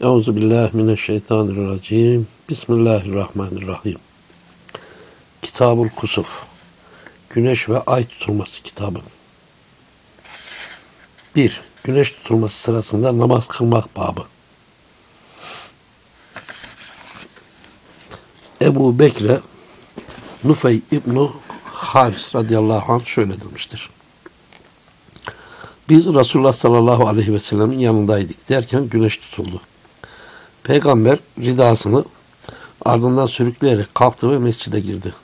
Euzu billahi mineşşeytanirracim. Bismillahirrahmanirrahim. Kitabul Kusuf. Güneş ve ay tutulması kitabı. 1. Güneş tutulması sırasında namaz kılmak babı. Ebu Bekre Nufey İbnu Haris radıyallahu anh şöyle demiştir. Biz Resulullah sallallahu aleyhi ve sellemin yanındaydık derken güneş tutuldu. Peygamber ridasını ardından sürükleyerek kalktı ve mescide girdi.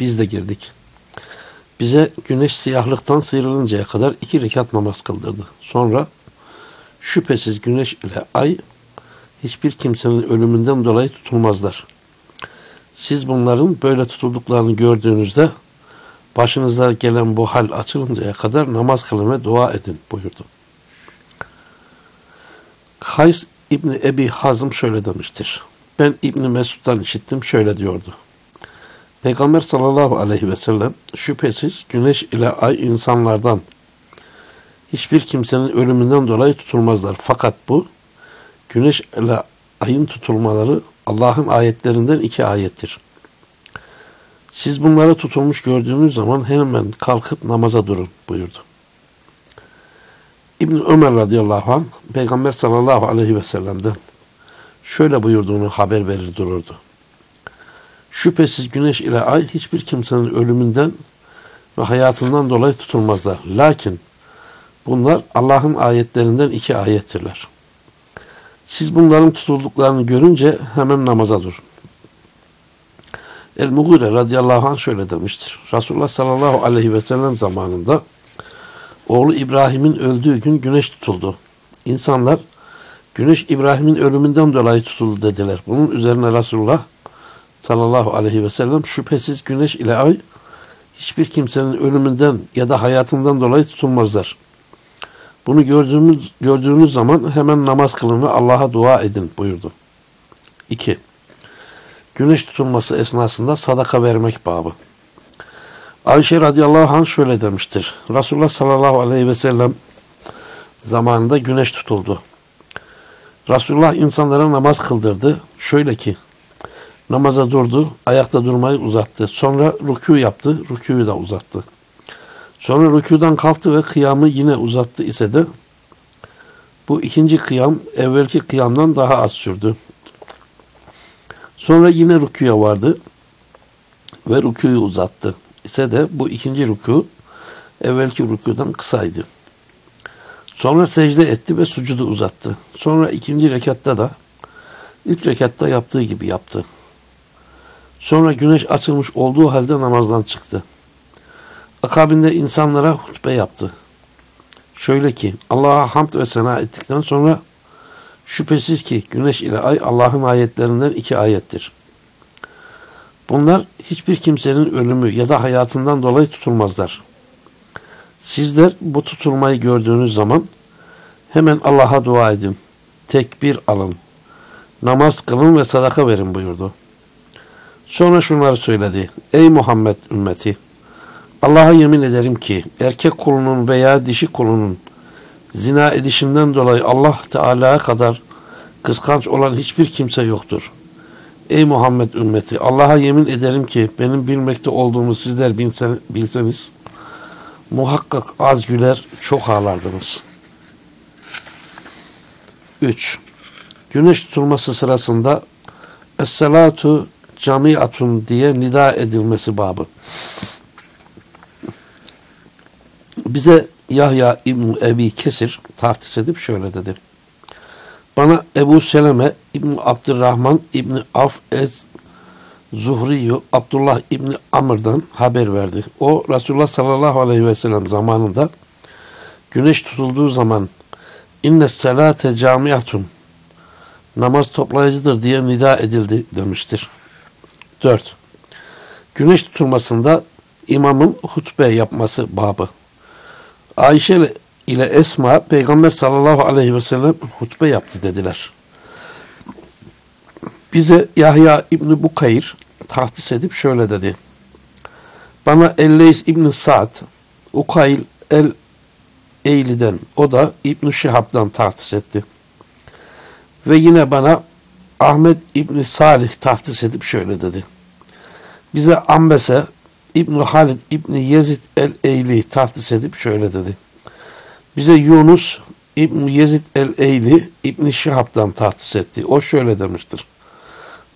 Biz de girdik. Bize güneş siyahlıktan sıyrılıncaya kadar iki rekat namaz kıldırdı. Sonra şüphesiz güneş ile ay hiçbir kimsenin ölümünden dolayı tutulmazlar. Siz bunların böyle tutulduklarını gördüğünüzde başınıza gelen bu hal açılıncaya kadar namaz kılın ve dua edin buyurdu. Kays İbni Ebi Hazım şöyle demiştir. Ben İbni Mesud'dan işittim şöyle diyordu. Peygamber sallallahu aleyhi ve sellem şüphesiz güneş ile ay insanlardan hiçbir kimsenin ölümünden dolayı tutulmazlar. Fakat bu güneş ile ayın tutulmaları Allah'ın ayetlerinden iki ayettir. Siz bunları tutulmuş gördüğünüz zaman hemen kalkıp namaza durun buyurdu. İbn Ömer radıyallahu anh Peygamber sallallahu aleyhi ve sellem'den şöyle buyurduğunu haber verir dururdu. Şüphesiz güneş ile ay hiçbir kimsenin ölümünden ve hayatından dolayı tutulmazlar. Lakin bunlar Allah'ın ayetlerinden iki ayettirler. Siz bunların tutulduklarını görünce hemen namaza durun. El-Mughire radıyallahu anh şöyle demiştir. Resulullah sallallahu aleyhi ve sellem zamanında oğlu İbrahim'in öldüğü gün güneş tutuldu. İnsanlar güneş İbrahim'in ölümünden dolayı tutuldu dediler. Bunun üzerine Resulullah sallallahu aleyhi ve sellem şüphesiz güneş ile ay hiçbir kimsenin ölümünden ya da hayatından dolayı tutulmazlar. Bunu gördüğümüz, gördüğünüz zaman hemen namaz kılın ve Allah'a dua edin buyurdu. 2. Güneş tutulması esnasında sadaka vermek babı. Ayşe radıyallahu anh şöyle demiştir. Resulullah sallallahu aleyhi ve sellem zamanında güneş tutuldu. Resulullah insanlara namaz kıldırdı. Şöyle ki namaza durdu, ayakta durmayı uzattı. Sonra rükû yaptı, rükûyu da uzattı. Sonra rükûdan kalktı ve kıyamı yine uzattı ise de bu ikinci kıyam evvelki kıyamdan daha az sürdü. Sonra yine rükûya vardı ve rükûyu uzattı ise de bu ikinci rükû evvelki rükûdan kısaydı. Sonra secde etti ve sucudu uzattı. Sonra ikinci rekatta da ilk rekatta yaptığı gibi yaptı. Sonra güneş açılmış olduğu halde namazdan çıktı. Akabinde insanlara hutbe yaptı. Şöyle ki Allah'a hamd ve sena ettikten sonra şüphesiz ki güneş ile ay Allah'ın ayetlerinden iki ayettir. Bunlar hiçbir kimsenin ölümü ya da hayatından dolayı tutulmazlar. Sizler bu tutulmayı gördüğünüz zaman hemen Allah'a dua edin. Tekbir alın. Namaz kılın ve sadaka verin buyurdu. Sonra şunları söyledi. Ey Muhammed ümmeti! Allah'a yemin ederim ki erkek kulunun veya dişi kulunun zina edişinden dolayı Allah Teala'ya kadar kıskanç olan hiçbir kimse yoktur. Ey Muhammed ümmeti Allah'a yemin ederim ki benim bilmekte olduğumu sizler bilsen, bilseniz muhakkak az güler çok ağlardınız. 3. Güneş tutulması sırasında Es-salatu camiatun diye nida edilmesi babı. Bize Yahya İbn Ebi Kesir tahtis edip şöyle dedi. Bana Ebu Seleme İbn Abdurrahman İbn Af Ez Zuhriyu Abdullah İbni Amr'dan haber verdi. O Resulullah sallallahu aleyhi ve sellem zamanında güneş tutulduğu zaman inne salate camiatun namaz toplayıcıdır diye nida edildi demiştir. 4. Güneş tutulmasında imamın hutbe yapması babı. Ayşe ile Esma Peygamber sallallahu aleyhi ve sellem hutbe yaptı dediler. Bize Yahya İbni Bukayr tahtis edip şöyle dedi. Bana Elleys İbni Sa'd, Ukayl el Eyli'den, o da İbn Şihab'dan tahtis etti. Ve yine bana Ahmet İbni Salih tahtis edip şöyle dedi. Bize Ambese İbni Halid İbni Yezid el-Eyli tahtis edip şöyle dedi. Bize Yunus İbni Yezid el-Eyli İbni Şihab'dan tahtis etti. O şöyle demiştir.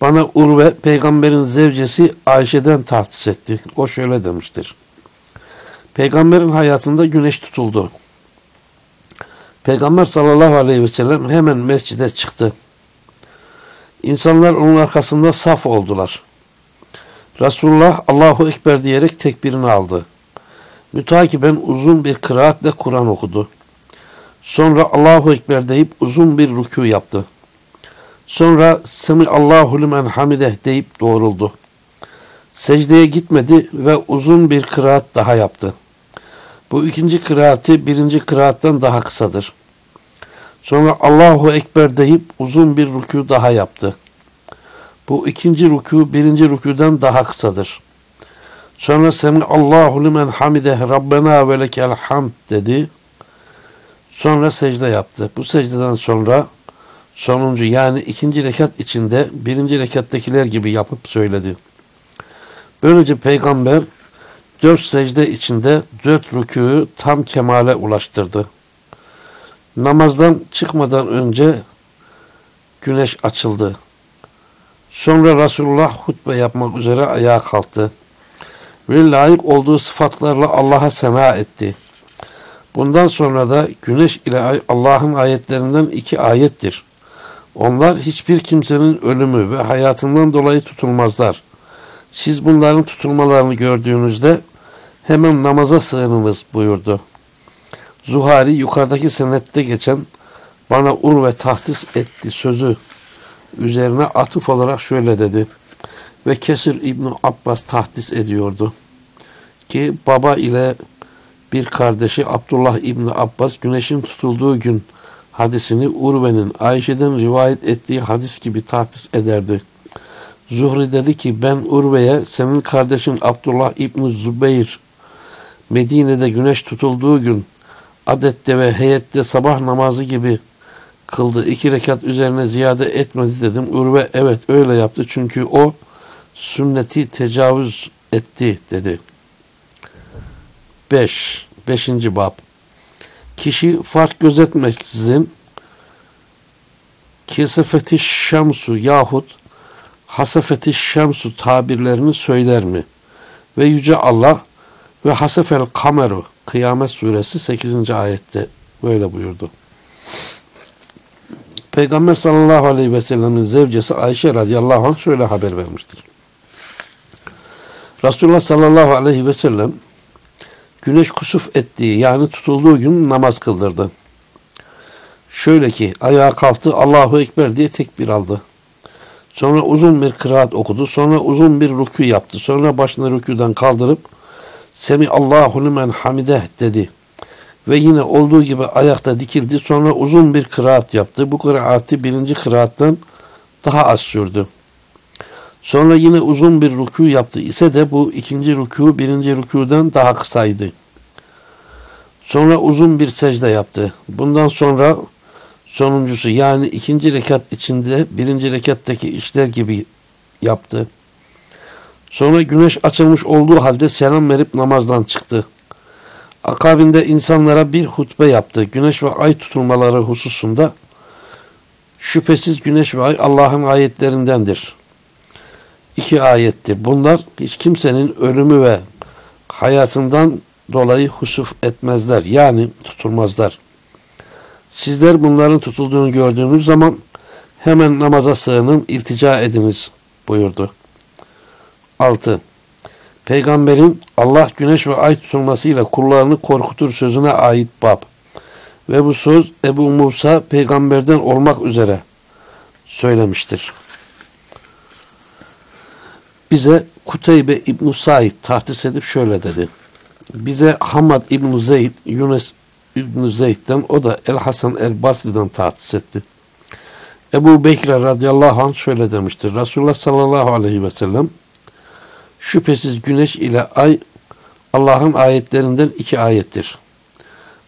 Bana Urve peygamberin zevcesi Ayşe'den tahsis etti. O şöyle demiştir. Peygamberin hayatında güneş tutuldu. Peygamber sallallahu aleyhi ve sellem hemen mescide çıktı. İnsanlar onun arkasında saf oldular. Resulullah Allahu Ekber diyerek tekbirini aldı. Mütakiben uzun bir kıraatle Kur'an okudu. Sonra Allahu Ekber deyip uzun bir rükû yaptı. Sonra Semi Allahu limen hamideh deyip doğruldu. Secdeye gitmedi ve uzun bir kıraat daha yaptı. Bu ikinci kıraati birinci kıraattan daha kısadır. Sonra Allahu Ekber deyip uzun bir rükû daha yaptı. Bu ikinci rükû birinci rükûdan daha kısadır. Sonra Semi Allahu limen hamideh Rabbena ve lekel hamd dedi. Sonra secde yaptı. Bu secdeden sonra sonuncu yani ikinci rekat içinde birinci rekattakiler gibi yapıp söyledi. Böylece peygamber dört secde içinde dört rükûyu tam kemale ulaştırdı. Namazdan çıkmadan önce güneş açıldı. Sonra Resulullah hutbe yapmak üzere ayağa kalktı. Ve layık olduğu sıfatlarla Allah'a sema etti. Bundan sonra da güneş ile Allah'ın ayetlerinden iki ayettir. Onlar hiçbir kimsenin ölümü ve hayatından dolayı tutulmazlar. Siz bunların tutulmalarını gördüğünüzde hemen namaza sığınınız buyurdu. Zuhari yukarıdaki senette geçen bana ur ve tahtis etti sözü üzerine atıf olarak şöyle dedi. Ve Kesir İbni Abbas tahdis ediyordu. Ki baba ile bir kardeşi Abdullah İbni Abbas güneşin tutulduğu gün hadisini Urve'nin Ayşe'den rivayet ettiği hadis gibi tahdis ederdi. Zuhri dedi ki ben Urve'ye senin kardeşin Abdullah İbni Zübeyir Medine'de güneş tutulduğu gün adette ve heyette sabah namazı gibi kıldı. İki rekat üzerine ziyade etmedi dedim. Urve evet öyle yaptı çünkü o sünneti tecavüz etti dedi. 5. Beş, 5. bab Kişi fark gözetmeksizin kesefeti şemsu yahut hasefeti şemsu tabirlerini söyler mi? Ve Yüce Allah ve hasefel kameru Kıyamet suresi 8. ayette böyle buyurdu. Peygamber sallallahu aleyhi ve sellemin zevcesi Ayşe radıyallahu anh şöyle haber vermiştir. Resulullah sallallahu aleyhi ve sellem güneş kusuf ettiği yani tutulduğu gün namaz kıldırdı. Şöyle ki ayağa kalktı Allahu Ekber diye tekbir aldı. Sonra uzun bir kıraat okudu. Sonra uzun bir rükû yaptı. Sonra başını rükûdan kaldırıp Semi Allahu limen hamideh dedi. Ve yine olduğu gibi ayakta dikildi. Sonra uzun bir kıraat yaptı. Bu kıraati birinci kıraattan daha az sürdü. Sonra yine uzun bir rükû yaptı ise de bu ikinci rükû birinci rükûdan daha kısaydı. Sonra uzun bir secde yaptı. Bundan sonra sonuncusu yani ikinci rekat içinde birinci rekattaki işler gibi yaptı. Sonra güneş açılmış olduğu halde selam verip namazdan çıktı. Akabinde insanlara bir hutbe yaptı. Güneş ve ay tutulmaları hususunda şüphesiz güneş ve ay Allah'ın ayetlerindendir. İki ayettir. Bunlar hiç kimsenin ölümü ve hayatından dolayı husuf etmezler. Yani tutulmazlar. Sizler bunların tutulduğunu gördüğünüz zaman hemen namaza sığının, iltica ediniz buyurdu. 6. Peygamberin Allah güneş ve ay tutulmasıyla kullarını korkutur sözüne ait bab. Ve bu söz Ebu Musa peygamberden olmak üzere söylemiştir. Bize Kuteybe İbn Said tahtis edip şöyle dedi. Bize Hamad İbn Zeyd, Yunus İbn Zeyd'den o da El Hasan El Basri'den tahtis etti. Ebu Bekir radıyallahu anh şöyle demiştir. Resulullah sallallahu aleyhi ve sellem Şüphesiz güneş ile ay Allah'ın ayetlerinden iki ayettir.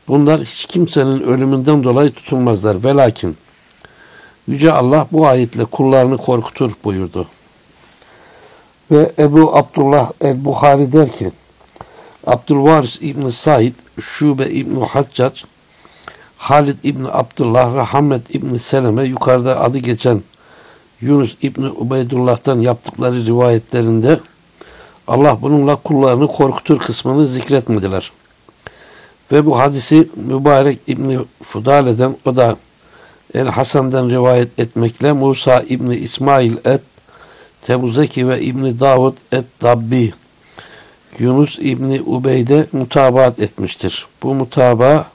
Bunlar hiç kimsenin ölümünden dolayı tutulmazlar. Velakin Yüce Allah bu ayetle kullarını korkutur buyurdu. Ve Ebu Abdullah el-Bukhari der ki Abdülvaris İbni Said, Şube İbni Haccac, Halid İbni Abdullah ve Hamid İbni Seleme yukarıda adı geçen Yunus İbni Ubeydullah'tan yaptıkları rivayetlerinde Allah bununla kullarını korkutur kısmını zikretmediler. Ve bu hadisi mübarek İbni Fudale'den o da El Hasan'dan rivayet etmekle Musa İbni İsmail et Tebuzeki ve İbni Davud et Dabbi Yunus İbni Ubeyde mutabaat etmiştir. Bu mutaba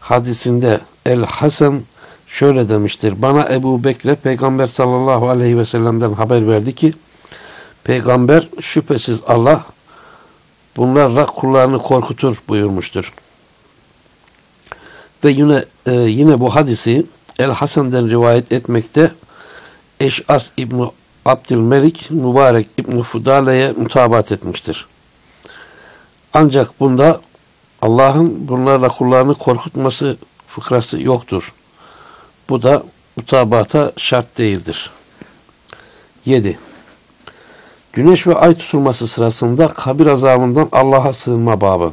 hadisinde El Hasan şöyle demiştir. Bana Ebu Bekre Peygamber sallallahu aleyhi ve sellem'den haber verdi ki Peygamber şüphesiz Allah bunlarla kullarını korkutur buyurmuştur. Ve yine e, yine bu hadisi El Hasan'dan rivayet etmekte Eş'as İbni Abdülmelik Mübarek İbni Fudale'ye mutabat etmiştir. Ancak bunda Allah'ın bunlarla kullarını korkutması fıkrası yoktur. Bu da mutabata şart değildir. 7. Güneş ve ay tutulması sırasında kabir azabından Allah'a sığınma babı.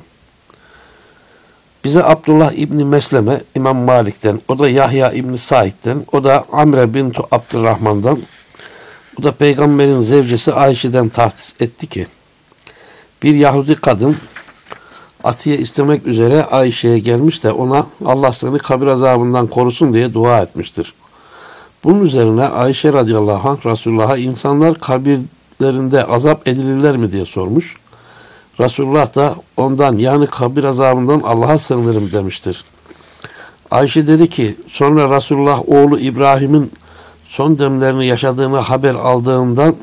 Bize Abdullah İbni Mesleme İmam Malik'ten, o da Yahya İbni Said'den, o da Amre bintu Abdurrahman'dan, o da peygamberin zevcesi Ayşe'den tahsis etti ki, bir Yahudi kadın Atiye istemek üzere Ayşe'ye gelmiş de ona Allah seni kabir azabından korusun diye dua etmiştir. Bunun üzerine Ayşe radıyallahu anh Resulullah'a insanlar kabirlerinde azap edilirler mi diye sormuş. Resulullah da ondan yani kabir azabından Allah'a sığınırım demiştir. Ayşe dedi ki sonra Resulullah oğlu İbrahim'in son demlerini yaşadığını haber aldığından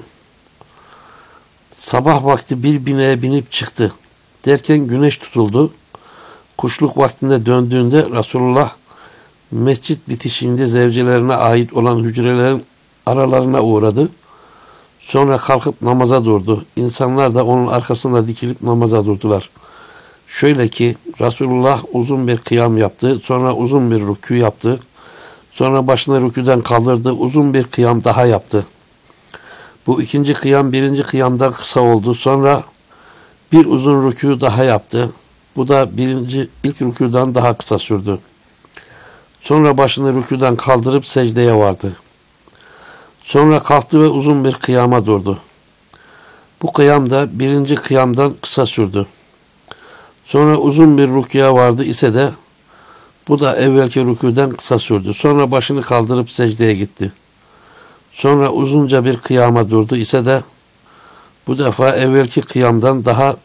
sabah vakti bir bineğe binip çıktı. Derken güneş tutuldu. Kuşluk vaktinde döndüğünde Resulullah mescit bitişinde zevcelerine ait olan hücrelerin aralarına uğradı. Sonra kalkıp namaza durdu. İnsanlar da onun arkasında dikilip namaza durdular. Şöyle ki Resulullah uzun bir kıyam yaptı. Sonra uzun bir rükû yaptı. Sonra başını rüküden kaldırdı. Uzun bir kıyam daha yaptı. Bu ikinci kıyam birinci kıyamdan kısa oldu. Sonra bir uzun rükû daha yaptı. Bu da birinci ilk rükûdan daha kısa sürdü. Sonra başını rüküden kaldırıp secdeye vardı. Sonra kalktı ve uzun bir kıyama durdu. Bu kıyam da birinci kıyamdan kısa sürdü. Sonra uzun bir rüküya vardı ise de bu da evvelki rüküden kısa sürdü. Sonra başını kaldırıp secdeye gitti. Sonra uzunca bir kıyama durdu ise de bu defa evvelki kıyamdan daha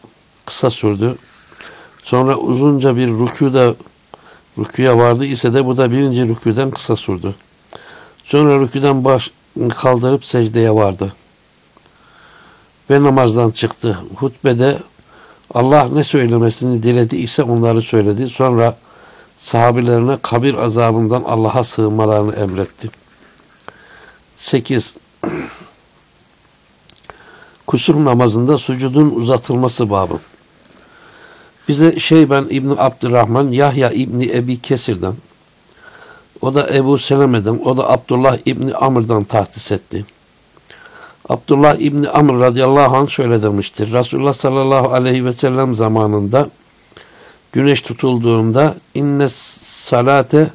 kısa sürdü. Sonra uzunca bir rüküde rüküye vardı ise de bu da birinci rüküden kısa sürdü. Sonra rüküden baş kaldırıp secdeye vardı. Ve namazdan çıktı. Hutbede Allah ne söylemesini diledi ise onları söyledi. Sonra sahabilerine kabir azabından Allah'a sığınmalarını emretti. 8. Kusur namazında sucudun uzatılması babı. Bize Şeyben İbni Abdurrahman, Yahya İbni Ebi Kesir'den, o da Ebu Seleme'den, o da Abdullah İbni Amr'dan tahtis etti. Abdullah İbni Amr radıyallahu anh şöyle demiştir. Resulullah sallallahu aleyhi ve sellem zamanında güneş tutulduğunda inne salate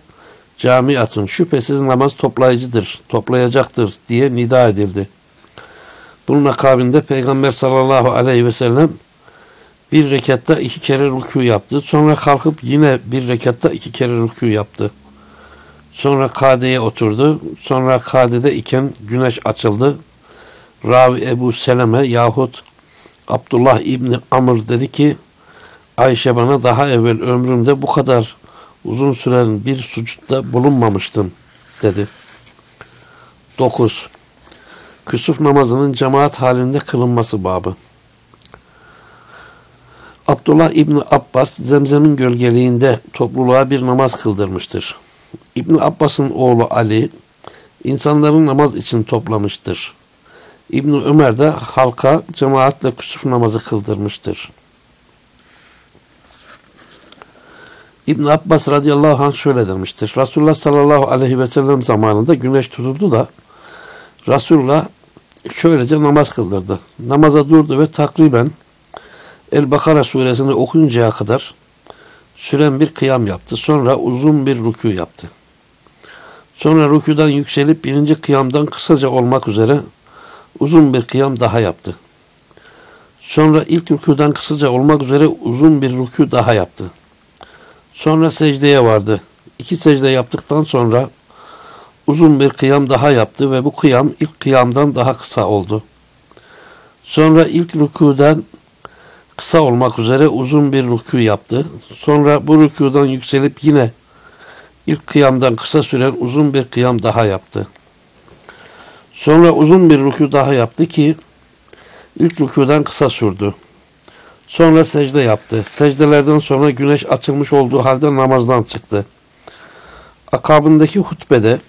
camiatın şüphesiz namaz toplayıcıdır, toplayacaktır diye nida edildi. Bunun akabinde Peygamber sallallahu aleyhi ve sellem bir rekatta iki kere rükû yaptı. Sonra kalkıp yine bir rekatta iki kere rükû yaptı. Sonra kadeye oturdu. Sonra kadede iken güneş açıldı. Ravi Ebu Seleme yahut Abdullah İbni Amr dedi ki Ayşe bana daha evvel ömrümde bu kadar uzun süren bir sucutta bulunmamıştım dedi. 9. Küsuf namazının cemaat halinde kılınması babı. Abdullah İbni Abbas zemzemin gölgeliğinde topluluğa bir namaz kıldırmıştır. İbni Abbas'ın oğlu Ali insanların namaz için toplamıştır. İbni Ömer de halka cemaatle kusuf namazı kıldırmıştır. İbn Abbas radıyallahu anh şöyle demiştir. Resulullah sallallahu aleyhi ve sellem zamanında güneş tutuldu da Resulullah şöylece namaz kıldırdı. Namaza durdu ve takriben El-Bakara suresini okuyuncaya kadar süren bir kıyam yaptı. Sonra uzun bir rükû yaptı. Sonra rükûdan yükselip birinci kıyamdan kısaca olmak üzere uzun bir kıyam daha yaptı. Sonra ilk rükûdan kısaca olmak üzere uzun bir rükû daha yaptı. Sonra secdeye vardı. İki secde yaptıktan sonra uzun bir kıyam daha yaptı ve bu kıyam ilk kıyamdan daha kısa oldu. Sonra ilk rükudan kısa olmak üzere uzun bir rükû yaptı. Sonra bu rükûdan yükselip yine ilk kıyamdan kısa süren uzun bir kıyam daha yaptı. Sonra uzun bir rükû daha yaptı ki ilk rükûdan kısa sürdü. Sonra secde yaptı. Secdelerden sonra güneş açılmış olduğu halde namazdan çıktı. Akabındaki hutbede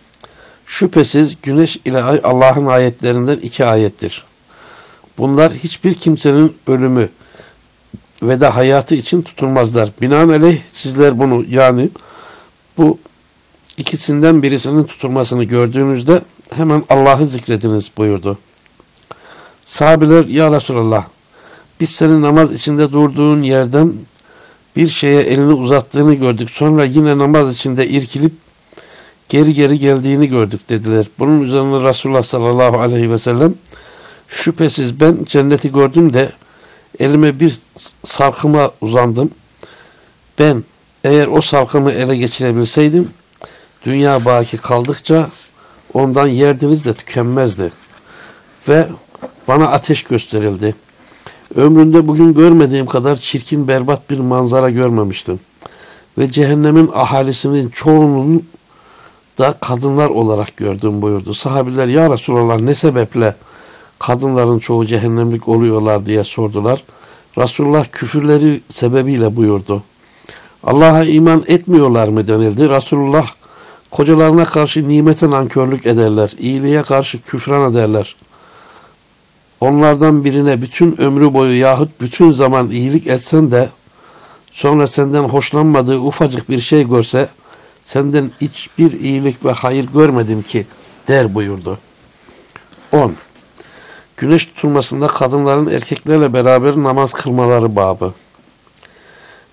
şüphesiz güneş ile ay Allah'ın ayetlerinden iki ayettir. Bunlar hiçbir kimsenin ölümü ve de hayatı için tutulmazlar. Binaenaleyh sizler bunu yani bu ikisinden birisinin tutulmasını gördüğünüzde hemen Allah'ı zikrediniz buyurdu. Sahabeler ya Resulallah biz senin namaz içinde durduğun yerden bir şeye elini uzattığını gördük. Sonra yine namaz içinde irkilip geri geri geldiğini gördük dediler. Bunun üzerine Resulullah sallallahu aleyhi ve sellem şüphesiz ben cenneti gördüm de elime bir salkıma uzandım. Ben eğer o salkımı ele geçirebilseydim dünya baki kaldıkça ondan yerdiniz de tükenmezdi. Ve bana ateş gösterildi. Ömründe bugün görmediğim kadar çirkin berbat bir manzara görmemiştim. Ve cehennemin ahalisinin çoğunun da kadınlar olarak gördüm buyurdu. Sahabiler ya Resulallah ne sebeple kadınların çoğu cehennemlik oluyorlar diye sordular. Resulullah küfürleri sebebiyle buyurdu. Allah'a iman etmiyorlar mı denildi. Resulullah kocalarına karşı nimete nankörlük ederler. iyiliğe karşı küfran ederler. Onlardan birine bütün ömrü boyu yahut bütün zaman iyilik etsen de sonra senden hoşlanmadığı ufacık bir şey görse senden hiçbir iyilik ve hayır görmedim ki der buyurdu. 10. Güneş tutulmasında kadınların erkeklerle beraber namaz kılmaları babı.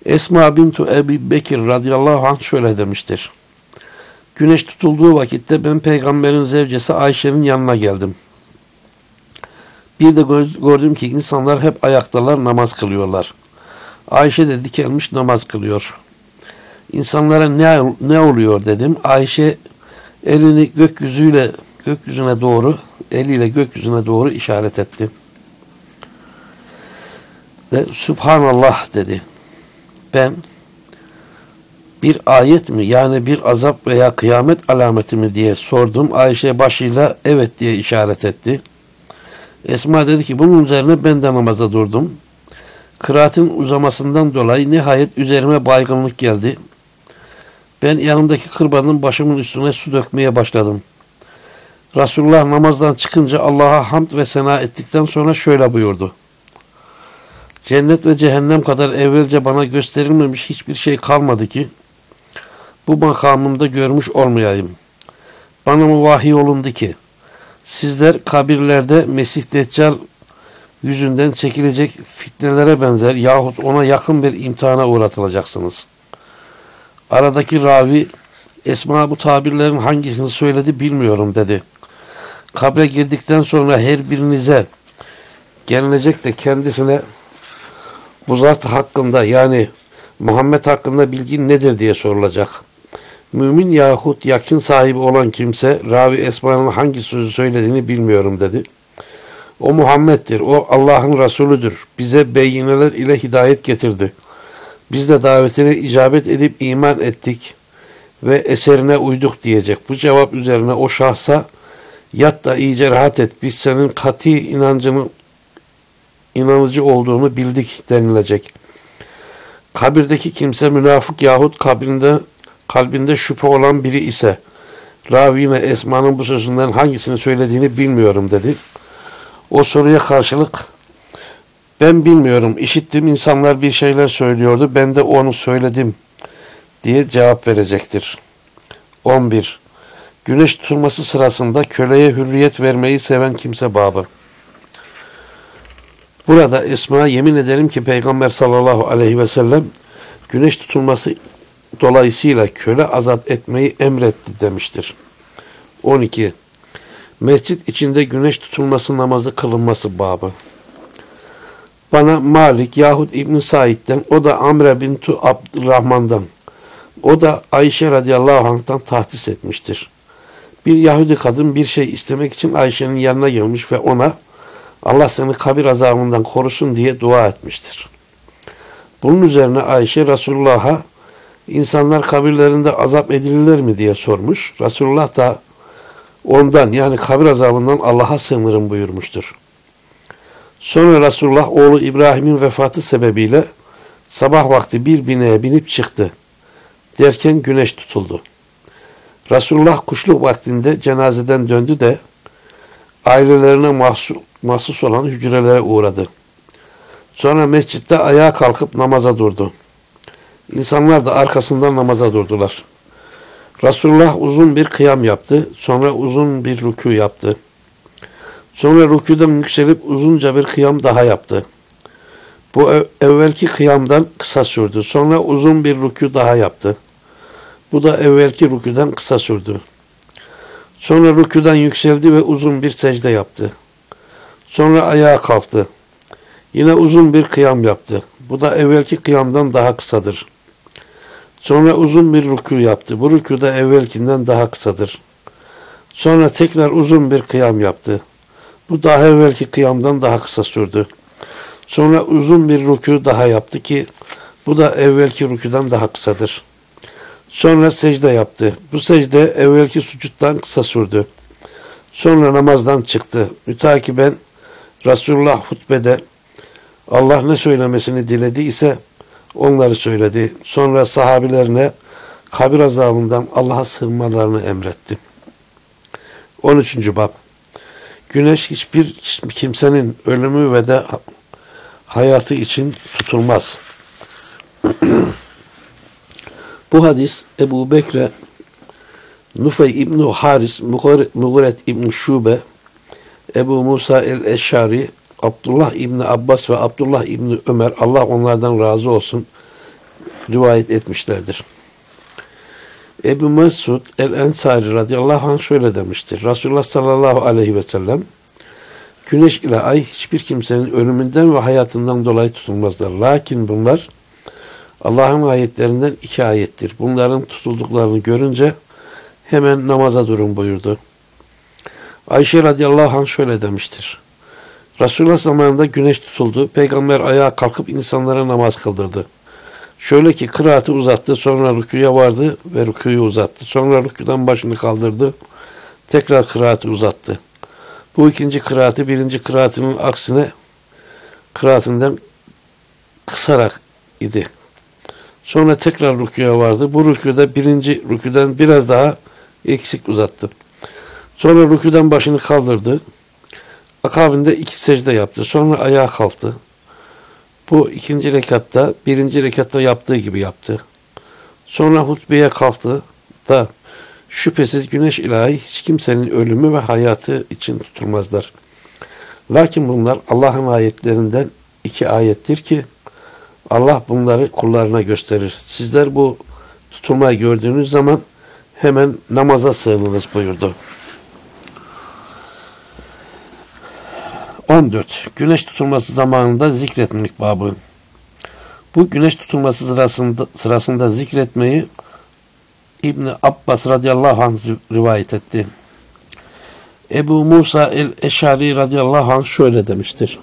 Esma bintu Ebi Bekir radıyallahu anh şöyle demiştir. Güneş tutulduğu vakitte ben peygamberin zevcesi Ayşe'nin yanına geldim. Bir de gördüm ki insanlar hep ayaktalar namaz kılıyorlar. Ayşe de dikelmiş namaz kılıyor. İnsanlara ne, ne oluyor dedim. Ayşe elini gökyüzüyle gökyüzüne doğru eliyle gökyüzüne doğru işaret etti. Ve Subhanallah dedi. Ben bir ayet mi yani bir azap veya kıyamet alameti mi diye sordum. Ayşe başıyla evet diye işaret etti. Esma dedi ki bunun üzerine ben de namaza durdum. Kıraatin uzamasından dolayı nihayet üzerime baygınlık geldi. Ben yanımdaki kırbanın başımın üstüne su dökmeye başladım. Resulullah namazdan çıkınca Allah'a hamd ve sena ettikten sonra şöyle buyurdu. Cennet ve cehennem kadar evvelce bana gösterilmemiş hiçbir şey kalmadı ki bu makamımda görmüş olmayayım. Bana mı vahiy olundu ki sizler kabirlerde Mesih Deccal yüzünden çekilecek fitnelere benzer yahut ona yakın bir imtihana uğratılacaksınız. Aradaki ravi Esma bu tabirlerin hangisini söyledi bilmiyorum dedi. Kabre girdikten sonra her birinize gelinecek de kendisine bu zat hakkında yani Muhammed hakkında bilgin nedir diye sorulacak. Mümin yahut yakın sahibi olan kimse Ravi Esma'nın hangi sözü söylediğini bilmiyorum dedi. O Muhammed'dir, o Allah'ın Resulüdür. Bize beyineler ile hidayet getirdi. Biz de davetine icabet edip iman ettik ve eserine uyduk diyecek. Bu cevap üzerine o şahsa yat da iyice rahat et. Biz senin kati inancını inanıcı olduğunu bildik denilecek. Kabirdeki kimse münafık yahut kabrinde kalbinde şüphe olan biri ise Ravine Esma'nın bu sözünden hangisini söylediğini bilmiyorum dedi. O soruya karşılık ben bilmiyorum işittim insanlar bir şeyler söylüyordu ben de onu söyledim diye cevap verecektir. 11. Güneş tutulması sırasında köleye hürriyet vermeyi seven kimse babı. Burada Esma yemin ederim ki Peygamber sallallahu aleyhi ve sellem güneş tutulması dolayısıyla köle azat etmeyi emretti demiştir. 12. Mescit içinde güneş tutulması namazı kılınması babı. Bana Malik yahut İbn Said'den o da Amre bintu Abdurrahman'dan o da Ayşe radıyallahu anh'tan tahdis etmiştir. Bir Yahudi kadın bir şey istemek için Ayşe'nin yanına gelmiş ve ona Allah seni kabir azabından korusun diye dua etmiştir. Bunun üzerine Ayşe Resulullah'a insanlar kabirlerinde azap edilirler mi diye sormuş. Resulullah da ondan yani kabir azabından Allah'a sığınırım buyurmuştur. Sonra Resulullah oğlu İbrahim'in vefatı sebebiyle sabah vakti bir bineğe binip çıktı. Derken güneş tutuldu. Resulullah kuşluk vaktinde cenazeden döndü de ailelerine mahsus, olan hücrelere uğradı. Sonra mescitte ayağa kalkıp namaza durdu. İnsanlar da arkasından namaza durdular. Resulullah uzun bir kıyam yaptı. Sonra uzun bir rükû yaptı. Sonra rükûden yükselip uzunca bir kıyam daha yaptı. Bu ev, evvelki kıyamdan kısa sürdü. Sonra uzun bir rükû daha yaptı. Bu da evvelki rükûden kısa sürdü. Sonra rükûden yükseldi ve uzun bir secde yaptı. Sonra ayağa kalktı. Yine uzun bir kıyam yaptı. Bu da evvelki kıyamdan daha kısadır. Sonra uzun bir rükû yaptı. Bu rükû da evvelkinden daha kısadır. Sonra tekrar uzun bir kıyam yaptı. Bu daha evvelki kıyamdan daha kısa sürdü. Sonra uzun bir rükû daha yaptı ki bu da evvelki rükûdan daha kısadır. Sonra secde yaptı. Bu secde evvelki sucuttan kısa sürdü. Sonra namazdan çıktı. Mütakiben Resulullah hutbede Allah ne söylemesini dilediyse onları söyledi. Sonra sahabilerine kabir azabından Allah'a sığınmalarını emretti. 13. Bab Güneş hiçbir kimsenin ölümü ve de hayatı için tutulmaz. Bu hadis Ebu Bekre Nufey İbni Haris Muguret İbni Şube Ebu Musa el-Eşari Abdullah İbni Abbas ve Abdullah İbni Ömer Allah onlardan razı olsun rivayet etmişlerdir. Ebu Mesud el-Ensari radıyallahu anh şöyle demiştir. Resulullah sallallahu aleyhi ve sellem güneş ile ay hiçbir kimsenin ölümünden ve hayatından dolayı tutulmazlar. Lakin bunlar Allah'ın ayetlerinden iki ayettir. Bunların tutulduklarını görünce hemen namaza durun buyurdu. Ayşe radıyallahu anh şöyle demiştir. Resulullah zamanında güneş tutuldu. Peygamber ayağa kalkıp insanlara namaz kıldırdı. Şöyle ki kıraatı uzattı, sonra rüküye vardı ve rüküyü uzattı. Sonra rüküden başını kaldırdı, tekrar kıraatı uzattı. Bu ikinci kıraatı birinci kıraatının aksine kıraatinden kısarak idi. Sonra tekrar rüküye vardı. Bu rüküde birinci rüküden biraz daha eksik uzattı. Sonra rüküden başını kaldırdı. Akabinde iki secde yaptı. Sonra ayağa kalktı. Bu ikinci rekatta birinci rekatta yaptığı gibi yaptı. Sonra hutbeye kalktı da şüphesiz güneş ilahi hiç kimsenin ölümü ve hayatı için tutulmazlar. Lakin bunlar Allah'ın ayetlerinden iki ayettir ki Allah bunları kullarına gösterir. Sizler bu tutulmayı gördüğünüz zaman hemen namaza sığınınız buyurdu. 14. Güneş tutulması zamanında zikretmek babı. Bu güneş tutulması sırasında, sırasında zikretmeyi İbni Abbas radıyallahu anh rivayet etti. Ebu Musa el-Eşari radıyallahu anh şöyle demiştir.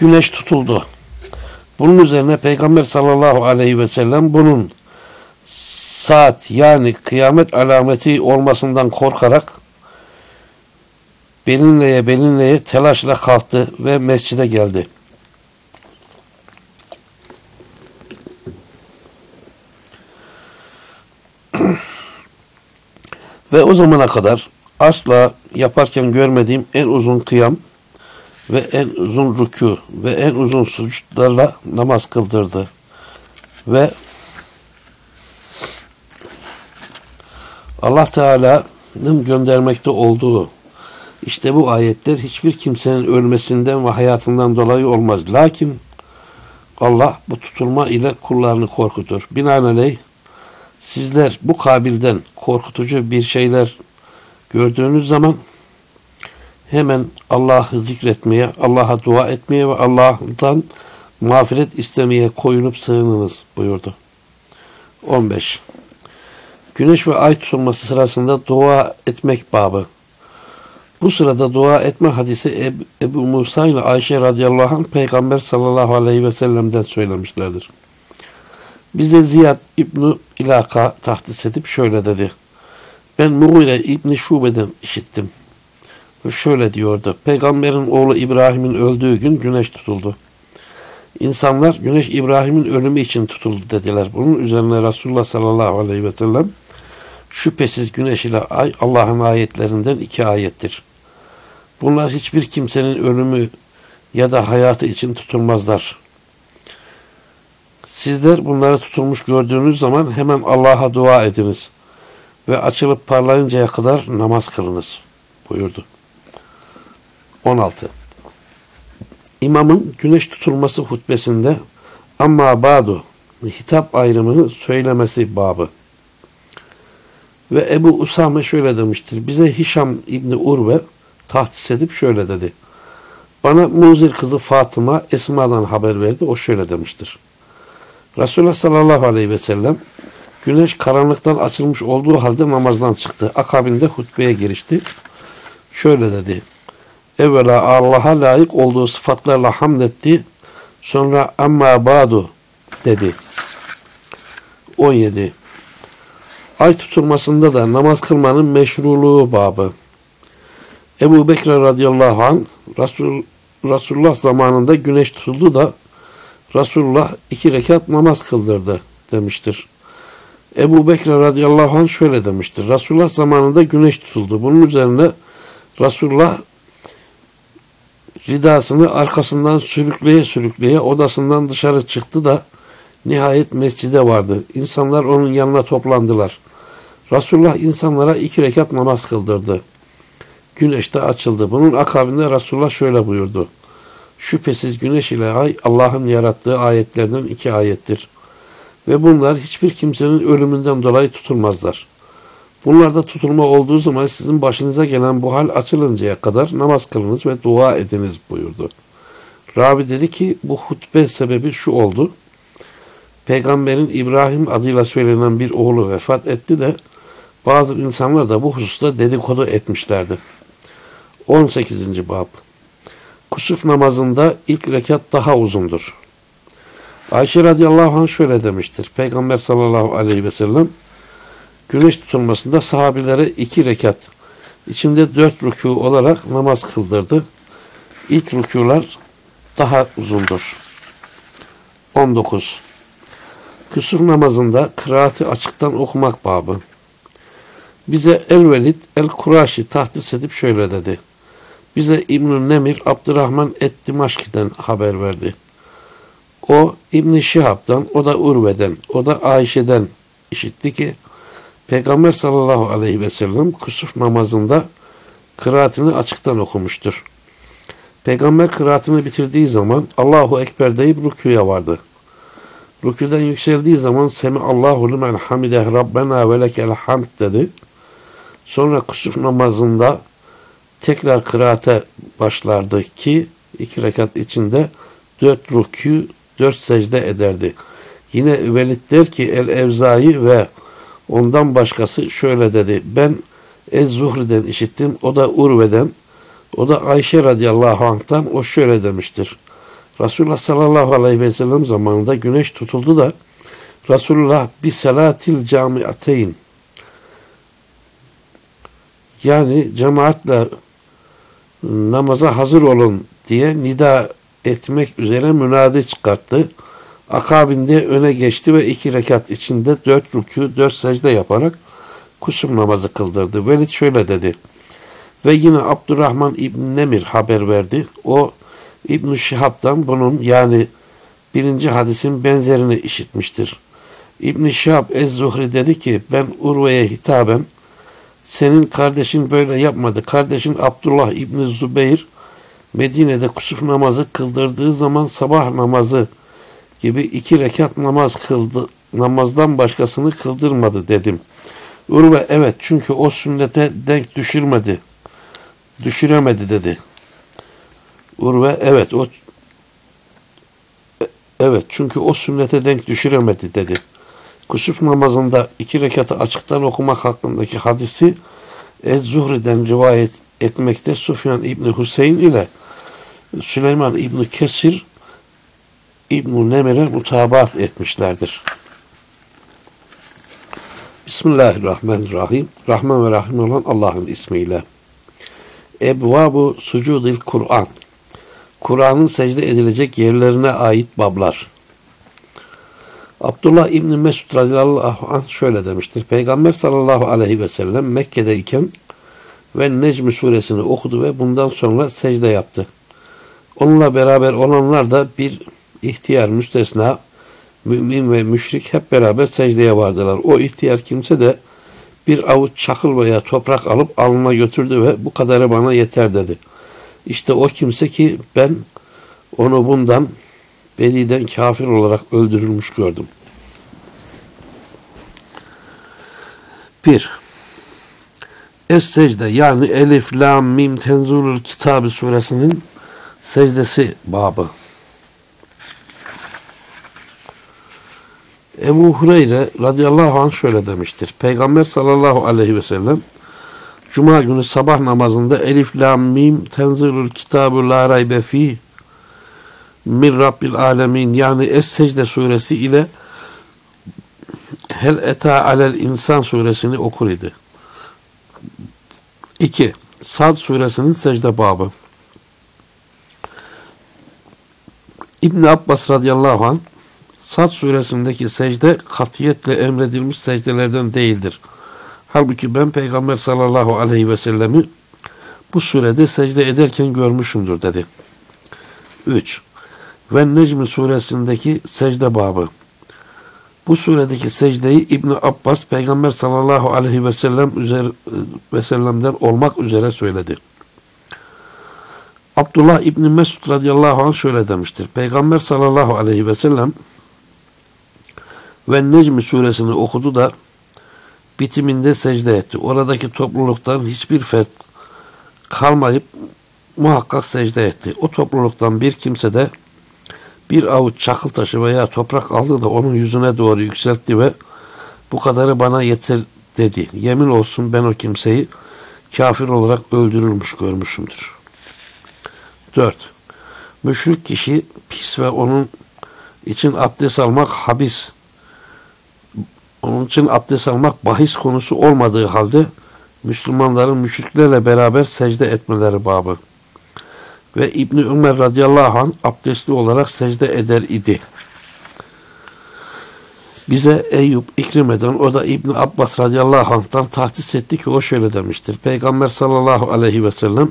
Güneş tutuldu. Bunun üzerine Peygamber sallallahu aleyhi ve sellem bunun saat yani kıyamet alameti olmasından korkarak belinleye belinleye telaşla kalktı ve mescide geldi. ve o zamana kadar asla yaparken görmediğim en uzun kıyam ve en uzun rükû ve en uzun sucutlarla namaz kıldırdı. Ve Allah Teala'nın göndermekte olduğu işte bu ayetler hiçbir kimsenin ölmesinden ve hayatından dolayı olmaz. Lakin Allah bu tutulma ile kullarını korkutur. Binaenaleyh sizler bu kabilden korkutucu bir şeyler gördüğünüz zaman hemen Allah'ı zikretmeye, Allah'a dua etmeye ve Allah'tan mağfiret istemeye koyunup sığınınız buyurdu. 15. Güneş ve ay tutulması sırasında dua etmek babı. Bu sırada dua etme hadisi Ebu Musa ile Ayşe radıyallahu anh Peygamber sallallahu aleyhi ve sellem'den söylemişlerdir. Bize Ziyad İbni İlaka tahdis edip şöyle dedi. Ben Mughire İbni Şube'den işittim. Şöyle diyordu. Peygamberin oğlu İbrahim'in öldüğü gün güneş tutuldu. İnsanlar güneş İbrahim'in ölümü için tutuldu dediler. Bunun üzerine Resulullah sallallahu aleyhi ve sellem şüphesiz güneş ile ay Allah'ın ayetlerinden iki ayettir. Bunlar hiçbir kimsenin ölümü ya da hayatı için tutulmazlar. Sizler bunları tutulmuş gördüğünüz zaman hemen Allah'a dua ediniz ve açılıp parlayıncaya kadar namaz kılınız buyurdu. 16. İmamın güneş tutulması hutbesinde amma badu hitap ayrımını söylemesi babı. Ve Ebu Usame şöyle demiştir. Bize Hişam İbni Urve tahsis edip şöyle dedi. Bana Muzir kızı Fatıma Esma'dan haber verdi. O şöyle demiştir. Resulullah sallallahu aleyhi ve sellem güneş karanlıktan açılmış olduğu halde namazdan çıktı. Akabinde hutbeye girişti. Şöyle dedi. Evvela Allah'a layık olduğu sıfatlarla hamd etti. Sonra amma badu dedi. 17. Ay tutulmasında da namaz kılmanın meşruluğu babı. Ebu Bekir radıyallahu anh Resul, Resulullah zamanında güneş tutuldu da Resulullah iki rekat namaz kıldırdı demiştir. Ebu Bekir radıyallahu anh şöyle demiştir. Resulullah zamanında güneş tutuldu. Bunun üzerine Resulullah ridasını arkasından sürükleye sürükleye odasından dışarı çıktı da nihayet mescide vardı. İnsanlar onun yanına toplandılar. Resulullah insanlara iki rekat namaz kıldırdı. Güneş de açıldı. Bunun akabinde Resulullah şöyle buyurdu. Şüphesiz güneş ile ay Allah'ın yarattığı ayetlerden iki ayettir. Ve bunlar hiçbir kimsenin ölümünden dolayı tutulmazlar. Bunlarda tutulma olduğu zaman sizin başınıza gelen bu hal açılıncaya kadar namaz kılınız ve dua ediniz buyurdu. Rabi dedi ki bu hutbe sebebi şu oldu. Peygamberin İbrahim adıyla söylenen bir oğlu vefat etti de bazı insanlar da bu hususta dedikodu etmişlerdi. 18. Bab Kusuf namazında ilk rekat daha uzundur. Ayşe radıyallahu anh şöyle demiştir. Peygamber sallallahu aleyhi ve sellem güneş tutulmasında sahabilere iki rekat, içinde dört rükû olarak namaz kıldırdı. İlk rükûlar daha uzundur. 19. Küsur namazında kıraati açıktan okumak babı. Bize El-Velid El-Kuraşi tahdis edip şöyle dedi. Bize İbn-i Nemir Abdurrahman Et-Dimaşki'den haber verdi. O İbn-i Şihab'dan, o da Urve'den, o da Ayşe'den işitti ki Peygamber sallallahu aleyhi ve sellem kusuf namazında kıraatini açıktan okumuştur. Peygamber kıraatını bitirdiği zaman Allahu Ekber deyip rüküye vardı. Rüküden yükseldiği zaman Semi Allahu limen hamide Rabbena ve lekel hamd dedi. Sonra kusuf namazında tekrar kıraate başlardı ki iki rekat içinde dört rükû, dört secde ederdi. Yine Velid der ki El Evzai ve ondan başkası şöyle dedi. Ben Ez-Zuhri'den işittim. O da Urve'den. O da Ayşe radıyallahu anh'tan o şöyle demiştir. Resulullah sallallahu aleyhi ve sellem zamanında güneş tutuldu da Resulullah bir salatil camiateyn yani cemaatle namaza hazır olun diye nida etmek üzere münadi çıkarttı. Akabinde öne geçti ve iki rekat içinde dört rükû, dört secde yaparak kusum namazı kıldırdı. Velid şöyle dedi. Ve yine Abdurrahman İbn Nemir haber verdi. O İbn Şihab'dan bunun yani birinci hadisin benzerini işitmiştir. İbn Şihab Ez-Zuhri dedi ki ben Urve'ye hitaben Senin kardeşin böyle yapmadı. Kardeşin Abdullah İbni Zübeyir Medine'de kusuf namazı kıldırdığı zaman sabah namazı gibi iki rekat namaz kıldı. Namazdan başkasını kıldırmadı dedim. Urve evet çünkü o sünnete denk düşürmedi. Düşüremedi dedi. Urve evet o evet çünkü o sünnete denk düşüremedi dedi. Kusuf namazında iki rekatı açıktan okumak hakkındaki hadisi Ez-Zuhri'den rivayet etmekte Sufyan İbni Hüseyin ile Süleyman İbni Kesir İbn-i Nemir'e mutabat etmişlerdir. Bismillahirrahmanirrahim. Rahman ve Rahim olan Allah'ın ismiyle. Ebvabu sucudil Kur'an. Kur'an'ın secde edilecek yerlerine ait bablar. Abdullah İbni Mesud radıyallahu anh şöyle demiştir. Peygamber sallallahu aleyhi ve sellem Mekke'deyken ve Necm suresini okudu ve bundan sonra secde yaptı. Onunla beraber olanlar da bir ihtiyar müstesna, mümin ve müşrik hep beraber secdeye vardılar. O ihtiyar kimse de bir avuç çakıl veya toprak alıp alnına götürdü ve bu kadarı bana yeter dedi. İşte o kimse ki ben onu bundan Beli'den kafir olarak öldürülmüş gördüm. 1. Es-Secde yani Elif, Lam, Mim, Tenzulul Kitabı suresinin secdesi babı. Ebu Hureyre radıyallahu anh şöyle demiştir. Peygamber sallallahu aleyhi ve sellem Cuma günü sabah namazında Elif, Lam, Mim, Tenzilul Kitabı La Raybe Fi Min Rabbil Alemin yani Es-Secde suresi ile Hel Eta Alel İnsan suresini okur idi. 2. Sad suresinin secde babı. İbn Abbas radıyallahu anh Sad suresindeki secde katiyetle emredilmiş secdelerden değildir. Halbuki ben Peygamber sallallahu aleyhi ve sellemi bu surede secde ederken görmüşümdür dedi. 3. Ve Necm suresindeki secde babı. Bu suredeki secdeyi İbn Abbas Peygamber sallallahu aleyhi ve sellem üzeri, ve sellem'den olmak üzere söyledi. Abdullah İbni Mesud radıyallahu anh şöyle demiştir. Peygamber sallallahu aleyhi ve sellem ve Necm suresini okudu da bitiminde secde etti. Oradaki topluluktan hiçbir fert kalmayıp muhakkak secde etti. O topluluktan bir kimse de bir avuç çakıl taşı veya toprak aldı da onun yüzüne doğru yükseltti ve bu kadarı bana yeter dedi. Yemin olsun ben o kimseyi kafir olarak öldürülmüş görmüşümdür. 4. Müşrik kişi pis ve onun için abdest almak habis onun için abdest almak bahis konusu olmadığı halde Müslümanların müşriklerle beraber secde etmeleri babı. Ve İbni Ömer radıyallahu anh abdestli olarak secde eder idi. Bize Eyüp İkrime'den o da İbni Abbas radıyallahu anh'tan tahsis etti ki o şöyle demiştir. Peygamber sallallahu aleyhi ve sellem